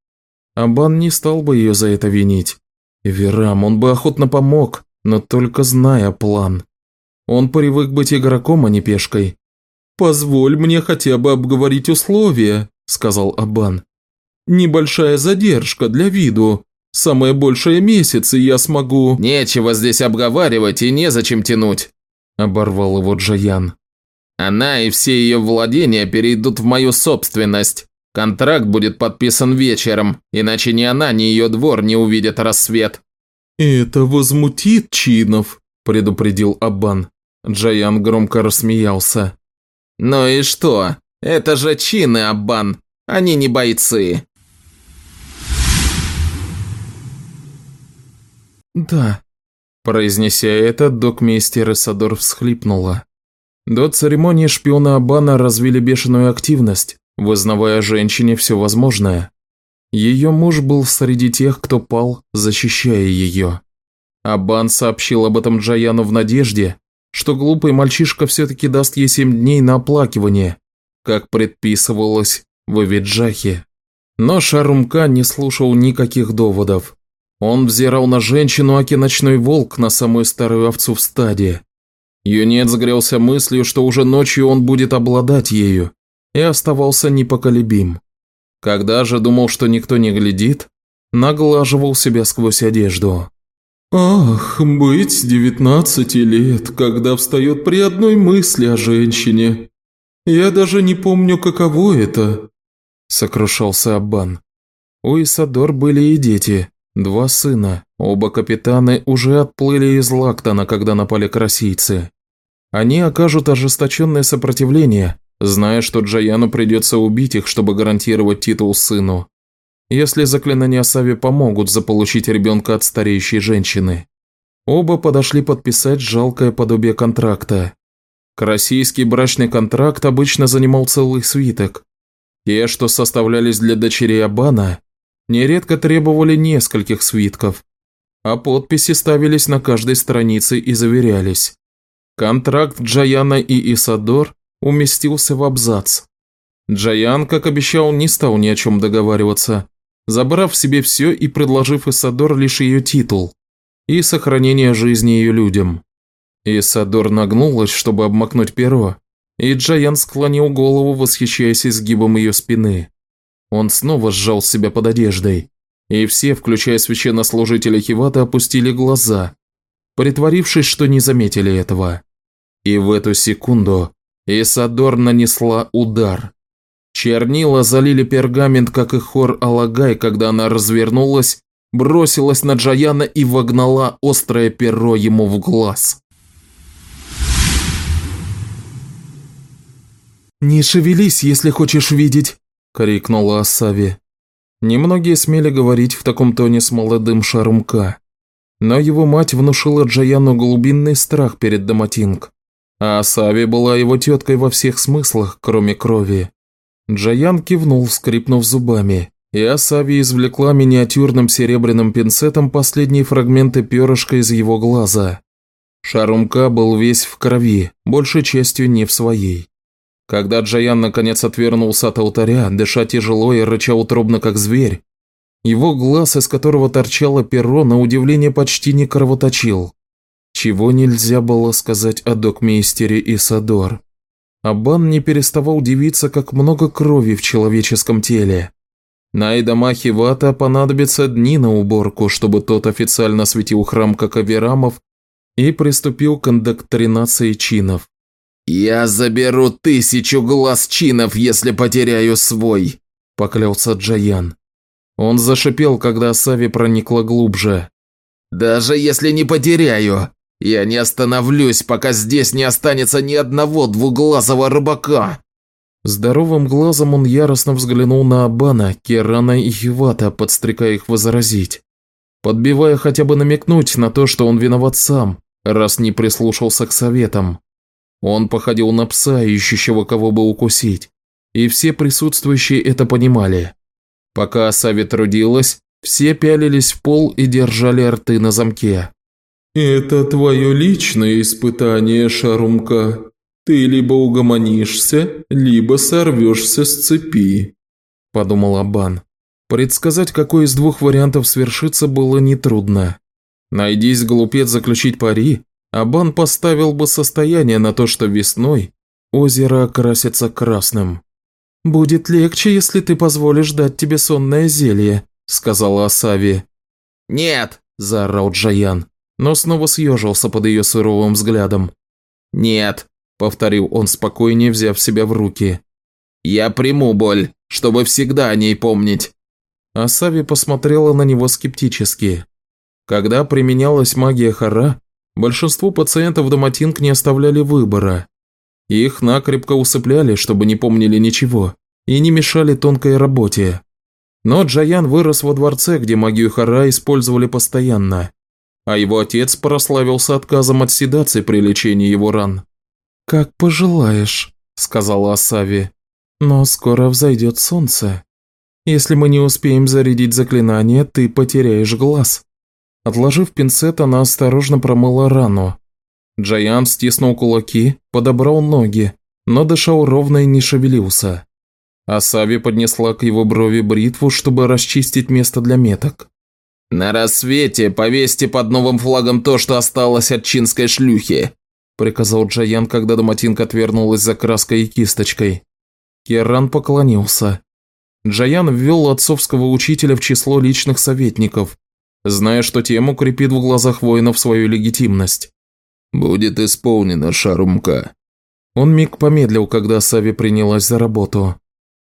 Абан не стал бы ее за это винить. Верам, он бы охотно помог, но только зная план. Он привык быть игроком, а не пешкой. «Позволь мне хотя бы обговорить условия», – сказал Абан. «Небольшая задержка для виду. Самое большее месяц, и я смогу...» «Нечего здесь обговаривать и незачем тянуть», – оборвал его Джаян. «Она и все ее владения перейдут в мою собственность. Контракт будет подписан вечером, иначе ни она, ни ее двор не увидят рассвет». «Это возмутит Чинов», – предупредил Абан. Джаян громко рассмеялся. «Ну и что? Это же Чины, Аббан. Они не бойцы». «Да», – произнеся это, докмейстер Исадор всхлипнула. До церемонии шпиона Абана развили бешеную активность, вызнавая женщине все возможное. Ее муж был среди тех, кто пал, защищая ее. Абан сообщил об этом Джаяну в надежде, что глупый мальчишка все-таки даст ей семь дней на оплакивание, как предписывалось в Эвиджахе. Но Шарумка не слушал никаких доводов. Он взирал на женщину, аки ночной волк на самую старую овцу в стаде. Юнец загрелся мыслью, что уже ночью он будет обладать ею, и оставался непоколебим. Когда же думал, что никто не глядит, наглаживал себя сквозь одежду. «Ах, быть девятнадцати лет, когда встает при одной мысли о женщине. Я даже не помню, каково это», – сокрушался Аббан. У Исадор были и дети, два сына, оба капитаны уже отплыли из Лактона, когда напали красийцы. Они окажут ожесточенное сопротивление, зная, что Джаяну придется убить их, чтобы гарантировать титул сыну. Если заклинания Сави помогут заполучить ребенка от стареющей женщины. Оба подошли подписать жалкое подобие контракта. Российский брачный контракт обычно занимал целый свиток. Те, что составлялись для дочерей Абана, нередко требовали нескольких свитков, а подписи ставились на каждой странице и заверялись. Контракт Джаяна и Исадор уместился в абзац. Джаян, как обещал, не стал ни о чем договариваться, забрав себе все и предложив Исадор лишь ее титул и сохранение жизни ее людям. Исадор нагнулась, чтобы обмакнуть перо, и Джаян склонил голову, восхищаясь изгибом ее спины. Он снова сжал себя под одеждой, и все, включая священнослужителя Хивата, опустили глаза, притворившись, что не заметили этого. И в эту секунду Исадор нанесла удар. Чернила залили пергамент, как и хор Алагай, когда она развернулась, бросилась на Джаяна и вогнала острое перо ему в глаз. «Не шевелись, если хочешь видеть!» – крикнула Асави. Немногие смели говорить в таком тоне с молодым Шарумка. Но его мать внушила Джаяну глубинный страх перед Даматинг. А Асави была его теткой во всех смыслах, кроме крови. Джаян кивнул, скрипнув зубами, и Асави извлекла миниатюрным серебряным пинцетом последние фрагменты перышка из его глаза. Шарумка был весь в крови, большей частью не в своей. Когда Джаян наконец отвернулся от алтаря, дыша тяжело и рыча утробно, как зверь, его глаз, из которого торчало перо, на удивление почти не кровоточил. Чего нельзя было сказать о докмейстере и Садор. Абан не переставал удивиться, как много крови в человеческом теле. Найда Хивата понадобится дни на уборку, чтобы тот официально осветил храм Какаверамов и приступил к индоктринации чинов. «Я заберу тысячу глаз чинов, если потеряю свой», – поклялся Джаян. Он зашипел, когда Сави проникла глубже. «Даже если не потеряю, я не остановлюсь, пока здесь не останется ни одного двуглазого рыбака!» Здоровым глазом он яростно взглянул на Абана, Керана и Хивата, подстрекая их возразить. Подбивая хотя бы намекнуть на то, что он виноват сам, раз не прислушался к советам. Он походил на пса, ищущего кого бы укусить. И все присутствующие это понимали. Пока Асави трудилась, все пялились в пол и держали рты на замке. «Это твое личное испытание, Шарумка. Ты либо угомонишься, либо сорвешься с цепи», – подумал Абан. Предсказать, какой из двух вариантов свершится, было нетрудно. Найдись, глупец, заключить пари, Абан поставил бы состояние на то, что весной озеро окрасится красным. «Будет легче, если ты позволишь дать тебе сонное зелье», – сказала Асави. «Нет!» – заорал Джаян, но снова съежился под ее суровым взглядом. «Нет!» – повторил он спокойнее, взяв себя в руки. «Я приму боль, чтобы всегда о ней помнить». Асави посмотрела на него скептически. Когда применялась магия Хара, большинству пациентов Доматинг не оставляли выбора. Их накрепко усыпляли, чтобы не помнили ничего, и не мешали тонкой работе. Но Джаян вырос во дворце, где магию Хара использовали постоянно, а его отец прославился отказом от седации при лечении его ран. «Как пожелаешь», – сказала Асави, – «но скоро взойдет солнце. Если мы не успеем зарядить заклинание, ты потеряешь глаз». Отложив пинцет, она осторожно промыла рану, Джаян стиснул кулаки, подобрал ноги, но дышал ровно и не шевелился. Асави поднесла к его брови бритву, чтобы расчистить место для меток. «На рассвете повесьте под новым флагом то, что осталось от чинской шлюхи», приказал Джаян, когда Доматинка отвернулась за краской и кисточкой. Керан поклонился. Джаян ввел отцовского учителя в число личных советников, зная, что тем укрепит в глазах воинов свою легитимность. «Будет исполнено, Шарумка». Он миг помедлил, когда Сави принялась за работу.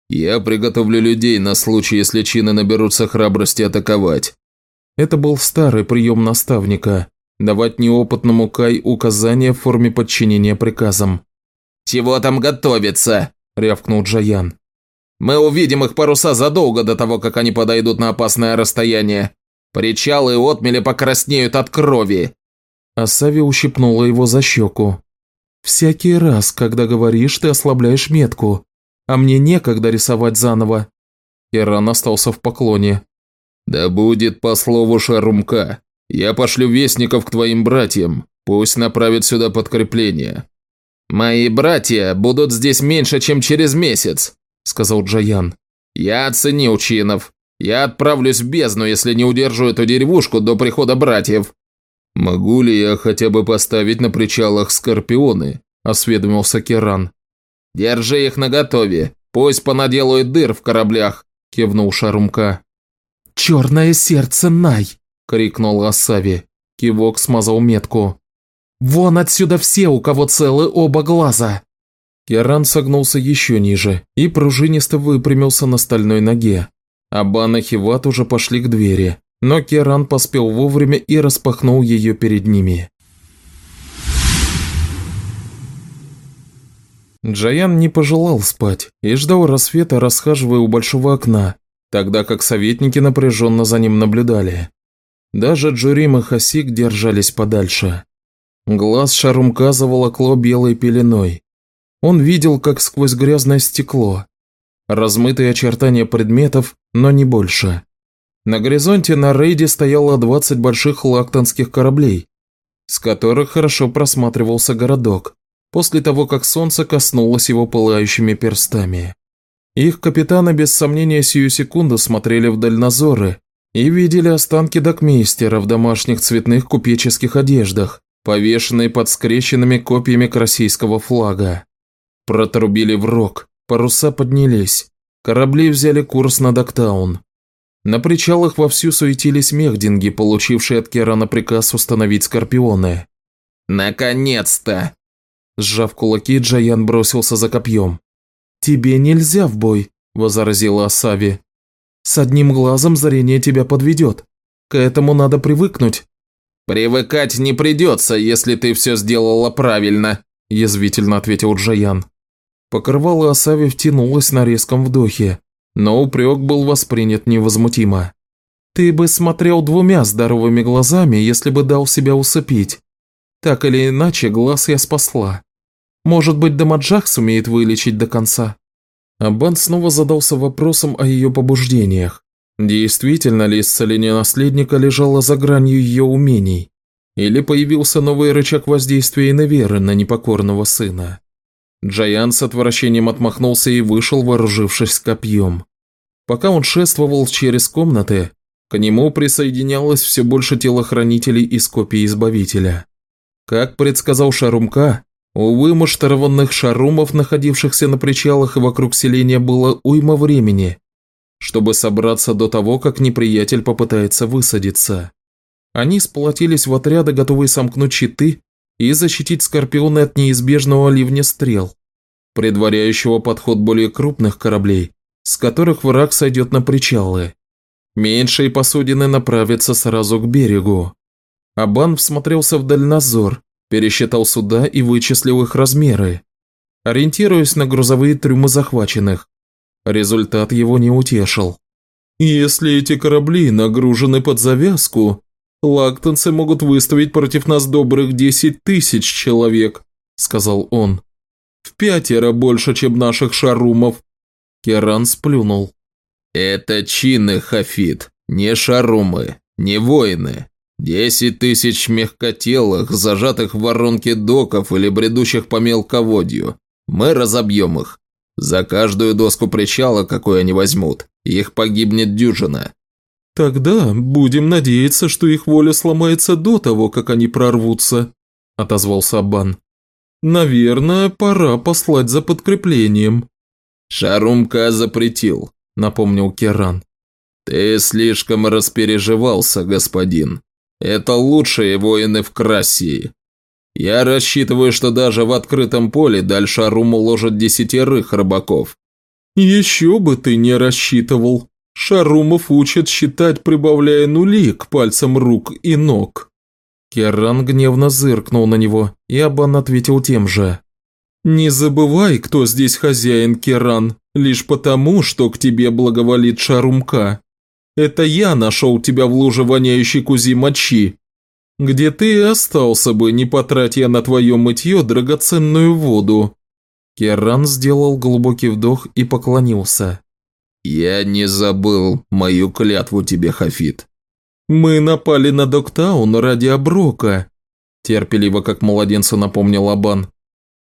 «Я приготовлю людей на случай, если чины наберутся храбрости атаковать». Это был старый прием наставника – давать неопытному Кай указания в форме подчинения приказам. «Чего там готовится?» – рявкнул Джаян. «Мы увидим их паруса задолго до того, как они подойдут на опасное расстояние. Причалы и отмели покраснеют от крови. Асави ущипнула его за щеку. «Всякий раз, когда говоришь, ты ослабляешь метку, а мне некогда рисовать заново». Иран остался в поклоне. «Да будет по слову Шарумка. Я пошлю вестников к твоим братьям. Пусть направят сюда подкрепление». «Мои братья будут здесь меньше, чем через месяц», – сказал Джаян. «Я оценил чинов. Я отправлюсь в бездну, если не удержу эту деревушку до прихода братьев». «Могу ли я хотя бы поставить на причалах скорпионы?» – осведомился Керан. «Держи их наготове, пусть понаделают дыр в кораблях», – кивнул Шарумка. «Черное сердце Най!» – крикнул Асави. Кивок смазал метку. «Вон отсюда все, у кого целы оба глаза!» Керан согнулся еще ниже и пружинисто выпрямился на стальной ноге. Абан и Хиват уже пошли к двери но Керан поспел вовремя и распахнул ее перед ними. Джаян не пожелал спать и ждал рассвета, расхаживая у большого окна, тогда как советники напряженно за ним наблюдали. Даже Джурим и Хасик держались подальше. Глаз Шарумка заволокло белой пеленой. Он видел, как сквозь грязное стекло. Размытые очертания предметов, но не больше. На горизонте на рейде стояло 20 больших лактонских кораблей, с которых хорошо просматривался городок, после того, как солнце коснулось его пылающими перстами. Их капитаны без сомнения сию секунду смотрели в дальнозоры и видели останки докмейстера в домашних цветных купеческих одеждах, повешенные под скрещенными копьями российского флага. Протрубили в рог, паруса поднялись, корабли взяли курс на Доктаун. На причалах вовсю суетились мехдинги, получившие от Керана приказ установить скорпионы. «Наконец-то!» Сжав кулаки, Джаян бросился за копьем. «Тебе нельзя в бой», – возразила Асави. «С одним глазом зрение тебя подведет. К этому надо привыкнуть». «Привыкать не придется, если ты все сделала правильно», – язвительно ответил Джаян. Покрывало Асави втянулось на резком вдохе, но упрек был воспринят невозмутимо. «Ты бы смотрел двумя здоровыми глазами, если бы дал себя усыпить. Так или иначе, глаз я спасла. Может быть, Дамаджах сумеет вылечить до конца?» Аббан снова задался вопросом о ее побуждениях. Действительно ли исцеление наследника лежало за гранью ее умений? Или появился новый рычаг воздействия Иневеры на непокорного сына? Джаян с отвращением отмахнулся и вышел, вооружившись копьем. Пока он шествовал через комнаты, к нему присоединялось все больше телохранителей из копии Избавителя. Как предсказал Шарумка, у вымуштырованных шарумов, находившихся на причалах и вокруг селения, было уйма времени, чтобы собраться до того, как неприятель попытается высадиться. Они сплотились в отряды, готовые сомкнуть щиты и защитить Скорпионы от неизбежного ливня стрел, предваряющего подход более крупных кораблей, с которых враг сойдет на причалы. Меньшие посудины направятся сразу к берегу. Абан всмотрелся в дальнозор, пересчитал суда и вычислил их размеры, ориентируясь на грузовые трюмы захваченных. Результат его не утешил. «Если эти корабли нагружены под завязку, лактонцы могут выставить против нас добрых десять тысяч человек», – сказал он. «В пятеро больше, чем наших шарумов». Керан сплюнул. «Это чины, Хафит, не шарумы, не воины. Десять тысяч мягкотелых, зажатых в воронке доков или бредущих по мелководью. Мы разобьем их. За каждую доску причала, какую они возьмут, их погибнет дюжина. «Тогда будем надеяться, что их воля сломается до того, как они прорвутся», – отозвался Абан. «Наверное, пора послать за подкреплением». «Шарумка запретил», – напомнил Керан. «Ты слишком распереживался, господин. Это лучшие воины в Красии. Я рассчитываю, что даже в открытом поле дальше Арум уложит десятерых рыбаков. Еще бы ты не рассчитывал. Шарумов учат считать, прибавляя нули к пальцам рук и ног. Керан гневно зыркнул на него, и Абан ответил тем же. «Не забывай, кто здесь хозяин, Керан, лишь потому, что к тебе благоволит Шарумка. Это я нашел тебя в луже воняющей кузи мочи, где ты остался бы, не потратя на твое мытье драгоценную воду». Керран сделал глубокий вдох и поклонился. «Я не забыл мою клятву тебе, Хафит». «Мы напали на Доктаун ради оброка», – терпеливо как младенцу напомнил Абан.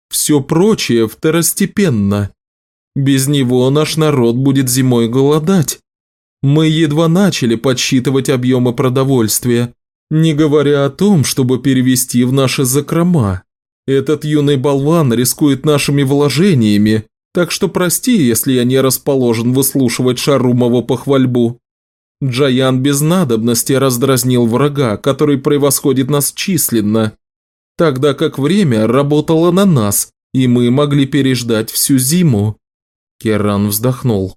«Все прочее второстепенно. Без него наш народ будет зимой голодать. Мы едва начали подсчитывать объемы продовольствия, не говоря о том, чтобы перевести в наши закрома. Этот юный болван рискует нашими вложениями, так что прости, если я не расположен выслушивать Шарумову похвальбу. Джаян без надобности раздразнил врага, который превосходит нас численно, тогда как время работало на нас, и мы могли переждать всю зиму. Керан вздохнул.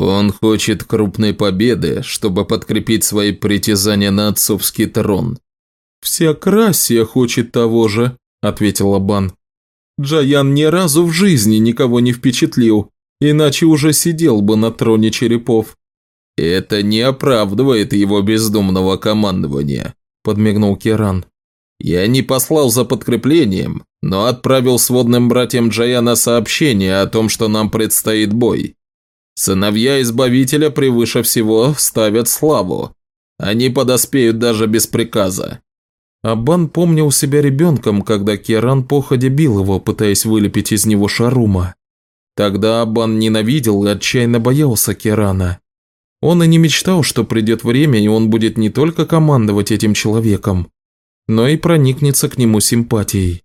Он хочет крупной победы, чтобы подкрепить свои притязания на отцовский трон. «Вся Красия хочет того же», – ответил Абан. «Джаян ни разу в жизни никого не впечатлил, иначе уже сидел бы на троне черепов». «Это не оправдывает его бездумного командования», – подмигнул Керан. «Я не послал за подкреплением, но отправил сводным братьям Джаяна сообщение о том, что нам предстоит бой. Сыновья Избавителя превыше всего ставят славу. Они подоспеют даже без приказа. Абан помнил себя ребенком, когда Керан походя бил его, пытаясь вылепить из него шарума. Тогда Абан ненавидел и отчаянно боялся Керана. Он и не мечтал, что придет время, и он будет не только командовать этим человеком, но и проникнется к нему симпатией.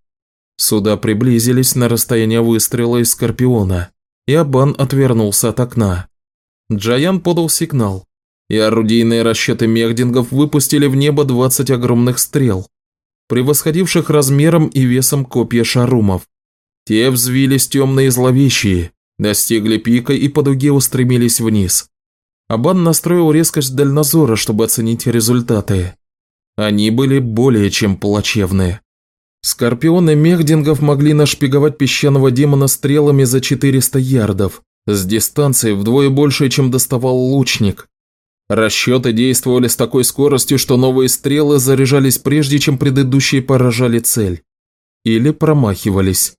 Суда приблизились на расстояние выстрела из Скорпиона, и отвернулся от окна. Джаян подал сигнал, и орудийные расчеты мехдингов выпустили в небо 20 огромных стрел, превосходивших размером и весом копья шарумов. Те взвились темные и зловещие, достигли пика и по дуге устремились вниз. Абан настроил резкость дальнозора, чтобы оценить результаты. Они были более чем плачевные. Скорпионы мехдингов могли нашпиговать песчаного демона стрелами за 400 ярдов, с дистанции вдвое больше, чем доставал лучник. Расчеты действовали с такой скоростью, что новые стрелы заряжались прежде, чем предыдущие поражали цель. Или промахивались.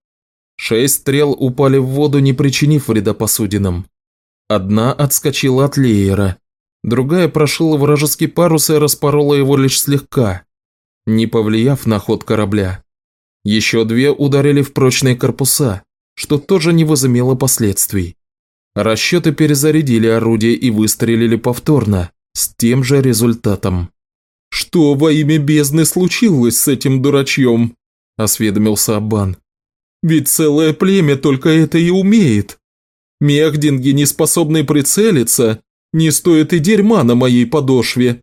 Шесть стрел упали в воду, не причинив вреда посудинам. Одна отскочила от леера, другая прошила вражеский парус и распорола его лишь слегка, не повлияв на ход корабля. Еще две ударили в прочные корпуса, что тоже не возымело последствий. Расчеты перезарядили орудие и выстрелили повторно, с тем же результатом. «Что во имя бездны случилось с этим дурачьем?» – осведомился Абан. «Ведь целое племя только это и умеет. Мехдинги, не способные прицелиться, не стоят и дерьма на моей подошве».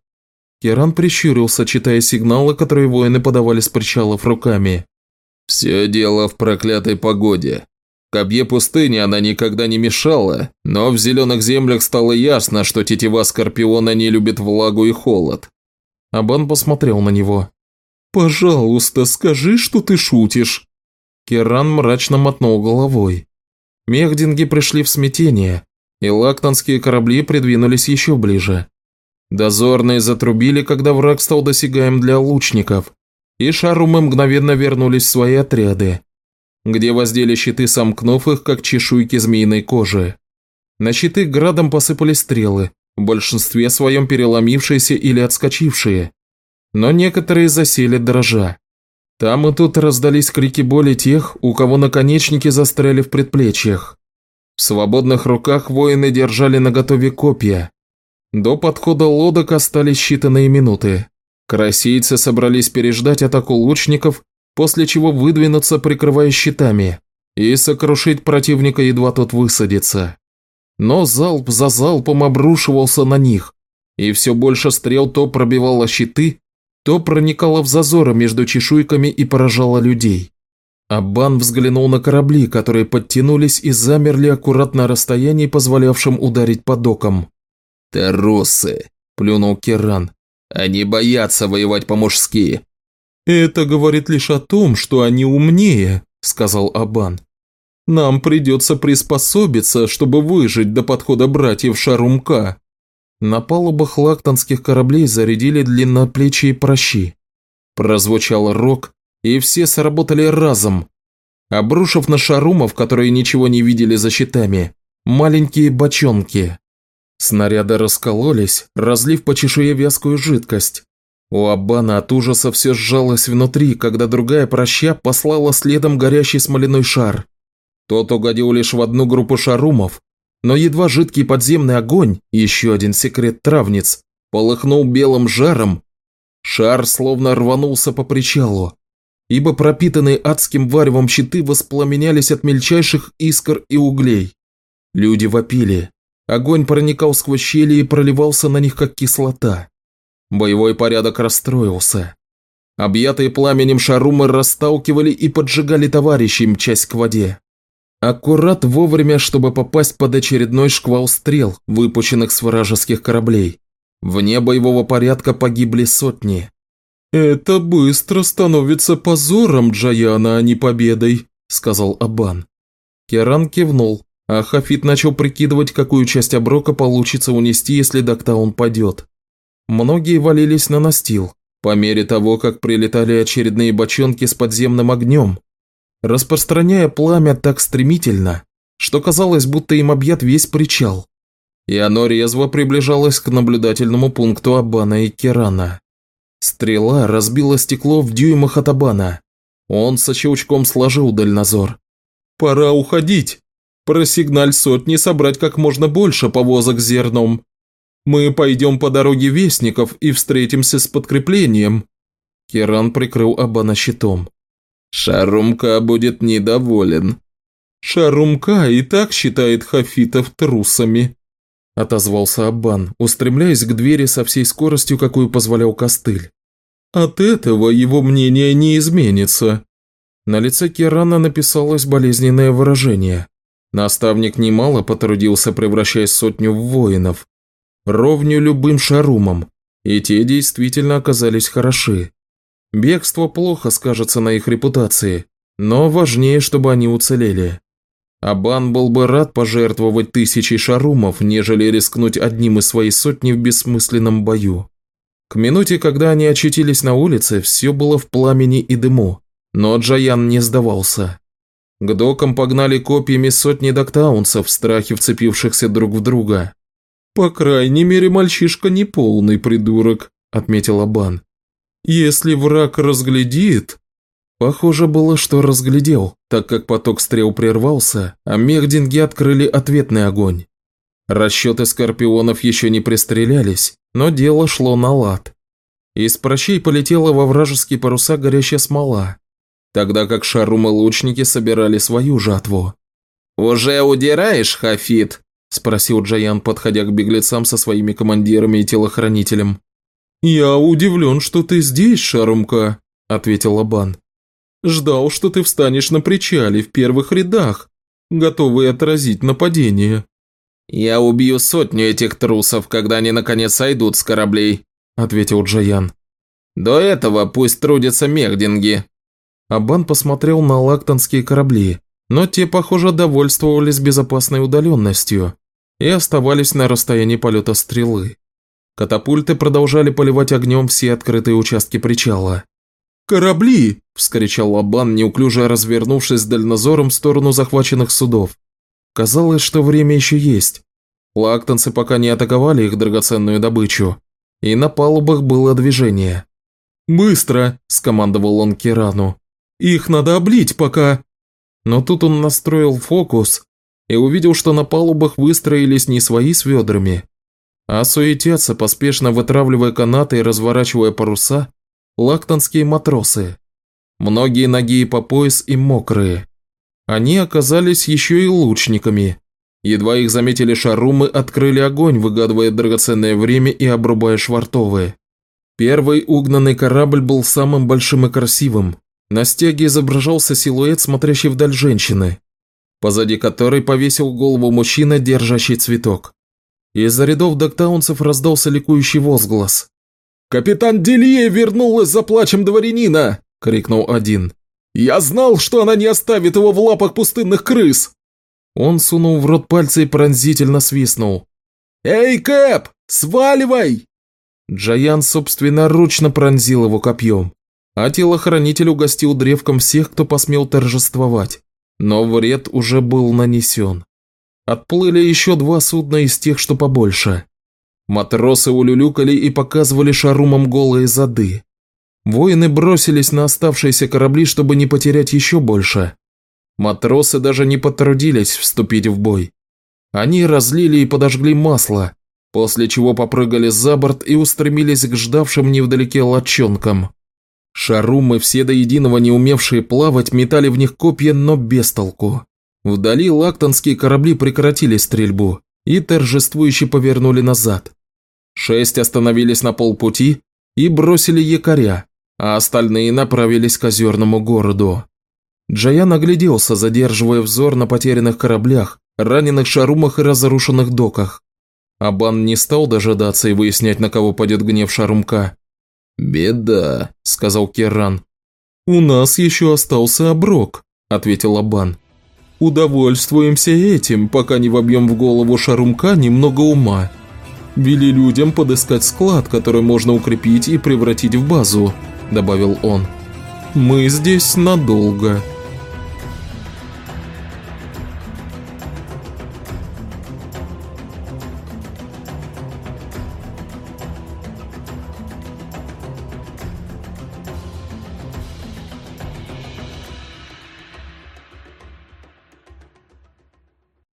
Керан прищурился, читая сигналы, которые воины подавали с причалов руками. «Все дело в проклятой погоде. Кобье пустыни она никогда не мешала, но в зеленых землях стало ясно, что тетива Скорпиона не любит влагу и холод». Абан посмотрел на него. «Пожалуйста, скажи, что ты шутишь». Керан мрачно мотнул головой. Мехдинги пришли в смятение, и лактонские корабли придвинулись еще ближе. Дозорные затрубили, когда враг стал досягаем для лучников, и шарумы мгновенно вернулись в свои отряды, где воздели щиты, сомкнув их, как чешуйки змеиной кожи. На щиты градом посыпались стрелы, в большинстве своем переломившиеся или отскочившие, но некоторые засели дрожа. Там и тут раздались крики боли тех, у кого наконечники застряли в предплечьях. В свободных руках воины держали наготове копья. До подхода лодок остались считанные минуты. Карасийцы собрались переждать атаку лучников, после чего выдвинуться, прикрывая щитами, и сокрушить противника, едва тот высадится. Но залп за залпом обрушивался на них, и все больше стрел то пробивало щиты, то проникала в зазоры между чешуйками и поражала людей. Аббан взглянул на корабли, которые подтянулись и замерли аккуратно на расстоянии, позволявшем ударить по докам. «Терросы!» – плюнул Керан. «Они боятся воевать по-мужски!» «Это говорит лишь о том, что они умнее», – сказал Абан. «Нам придется приспособиться, чтобы выжить до подхода братьев Шарумка». На палубах лактонских кораблей зарядили длинноплечие прощи. Прозвучал рок, и все сработали разом, обрушив на шарумов, которые ничего не видели за щитами, маленькие бочонки. Снаряды раскололись, разлив по чешуе вязкую жидкость. У Аббана от ужаса все сжалось внутри, когда другая проща послала следом горящий смоляной шар. Тот угодил лишь в одну группу шарумов, но едва жидкий подземный огонь, еще один секрет травниц, полыхнул белым жаром, шар словно рванулся по причалу, ибо пропитанные адским варевом щиты воспламенялись от мельчайших искр и углей. Люди вопили, огонь проникал сквозь щели и проливался на них как кислота. Боевой порядок расстроился. Объятые пламенем шарумы расталкивали и поджигали товарищей, мчась к воде. Аккурат вовремя, чтобы попасть под очередной шквал стрел, выпущенных с вражеских кораблей. Вне боевого порядка погибли сотни. «Это быстро становится позором Джаяна, а не победой», – сказал Абан. Керан кивнул, а Хафит начал прикидывать, какую часть оброка получится унести, если Доктаун падет. Многие валились на настил, по мере того, как прилетали очередные бочонки с подземным огнем, распространяя пламя так стремительно, что казалось, будто им объят весь причал. И оно резво приближалось к наблюдательному пункту Абана и Керана. Стрела разбила стекло в дюймах от Абана. Он со щелчком сложил дальнозор. «Пора уходить. Просигналь сотни собрать как можно больше повозок с зерном. Мы пойдем по дороге Вестников и встретимся с подкреплением». Керан прикрыл Абана щитом. «Шарумка будет недоволен». «Шарумка и так считает хафитов трусами», – отозвался Аббан, устремляясь к двери со всей скоростью, какую позволял костыль. «От этого его мнение не изменится». На лице Керана написалось болезненное выражение. Наставник немало потрудился, превращая сотню в воинов. Ровню любым шарумам, и те действительно оказались хороши. Бегство плохо скажется на их репутации, но важнее, чтобы они уцелели. Абан был бы рад пожертвовать тысячей шарумов, нежели рискнуть одним из своей сотни в бессмысленном бою. К минуте, когда они очутились на улице, все было в пламени и дыму, но Джаян не сдавался. К докам погнали копьями сотни доктаунцев, в страхе вцепившихся друг в друга. «По крайней мере, мальчишка не полный придурок», – отметил Абан. «Если враг разглядит, Похоже было, что разглядел, так как поток стрел прервался, а мехдинги открыли ответный огонь. Расчеты скорпионов еще не пристрелялись, но дело шло на лад. Из прощей полетела во вражеские паруса горящая смола, тогда как шарумы-лучники собирали свою жатву. «Уже удираешь, Хафит?» – спросил Джаян, подходя к беглецам со своими командирами и телохранителем. «Я удивлен, что ты здесь, Шарумка», – ответил Абан. Ждал, что ты встанешь на причале в первых рядах, готовый отразить нападение». «Я убью сотню этих трусов, когда они наконец сойдут с кораблей», – ответил Джаян. «До этого пусть трудятся мехдинги». Абан посмотрел на лактонские корабли, но те, похоже, довольствовались безопасной удаленностью и оставались на расстоянии полета стрелы. Катапульты продолжали поливать огнем все открытые участки причала. «Корабли!» – вскричал Лабан, неуклюже развернувшись дальнозором в сторону захваченных судов. Казалось, что время еще есть. Лактанцы пока не атаковали их драгоценную добычу, и на палубах было движение. «Быстро!» – скомандовал он Кирану. «Их надо облить, пока...» Но тут он настроил фокус и увидел, что на палубах выстроились не свои с ведрами, а суетятся, поспешно вытравливая канаты и разворачивая паруса, лактонские матросы. Многие ноги по пояс и мокрые. Они оказались еще и лучниками. Едва их заметили шарумы, открыли огонь, выгадывая драгоценное время и обрубая швартовые. Первый угнанный корабль был самым большим и красивым. На стяге изображался силуэт, смотрящий вдаль женщины, позади которой повесил голову мужчина, держащий цветок. Из-за рядов доктаунцев раздался ликующий возглас. «Капитан Делье вернулась за плачем дворянина!» – крикнул один. «Я знал, что она не оставит его в лапах пустынных крыс!» Он сунул в рот пальцы и пронзительно свистнул. «Эй, Кэп, сваливай!» Джаян собственноручно пронзил его копьем, а телохранитель угостил древком всех, кто посмел торжествовать. Но вред уже был нанесен. Отплыли еще два судна из тех, что побольше. Матросы улюлюкали и показывали шарумам голые зады. Воины бросились на оставшиеся корабли, чтобы не потерять еще больше. Матросы даже не потрудились вступить в бой. Они разлили и подожгли масло, после чего попрыгали за борт и устремились к ждавшим невдалеке лодчонкам. Шарумы, все до единого не умевшие плавать, метали в них копья, но без толку. Вдали лактонские корабли прекратили стрельбу и торжествующе повернули назад. Шесть остановились на полпути и бросили якоря, а остальные направились к озерному городу. Джаян огляделся, задерживая взор на потерянных кораблях, раненых шарумах и разрушенных доках. Абан не стал дожидаться и выяснять, на кого пойдет гнев шарумка. «Беда», – сказал Керран. «У нас еще остался оброк», – ответил Абан. «Удовольствуемся этим, пока не вобьем в голову шарумка немного ума». Вели людям подыскать склад, который можно укрепить и превратить в базу», – добавил он. «Мы здесь надолго».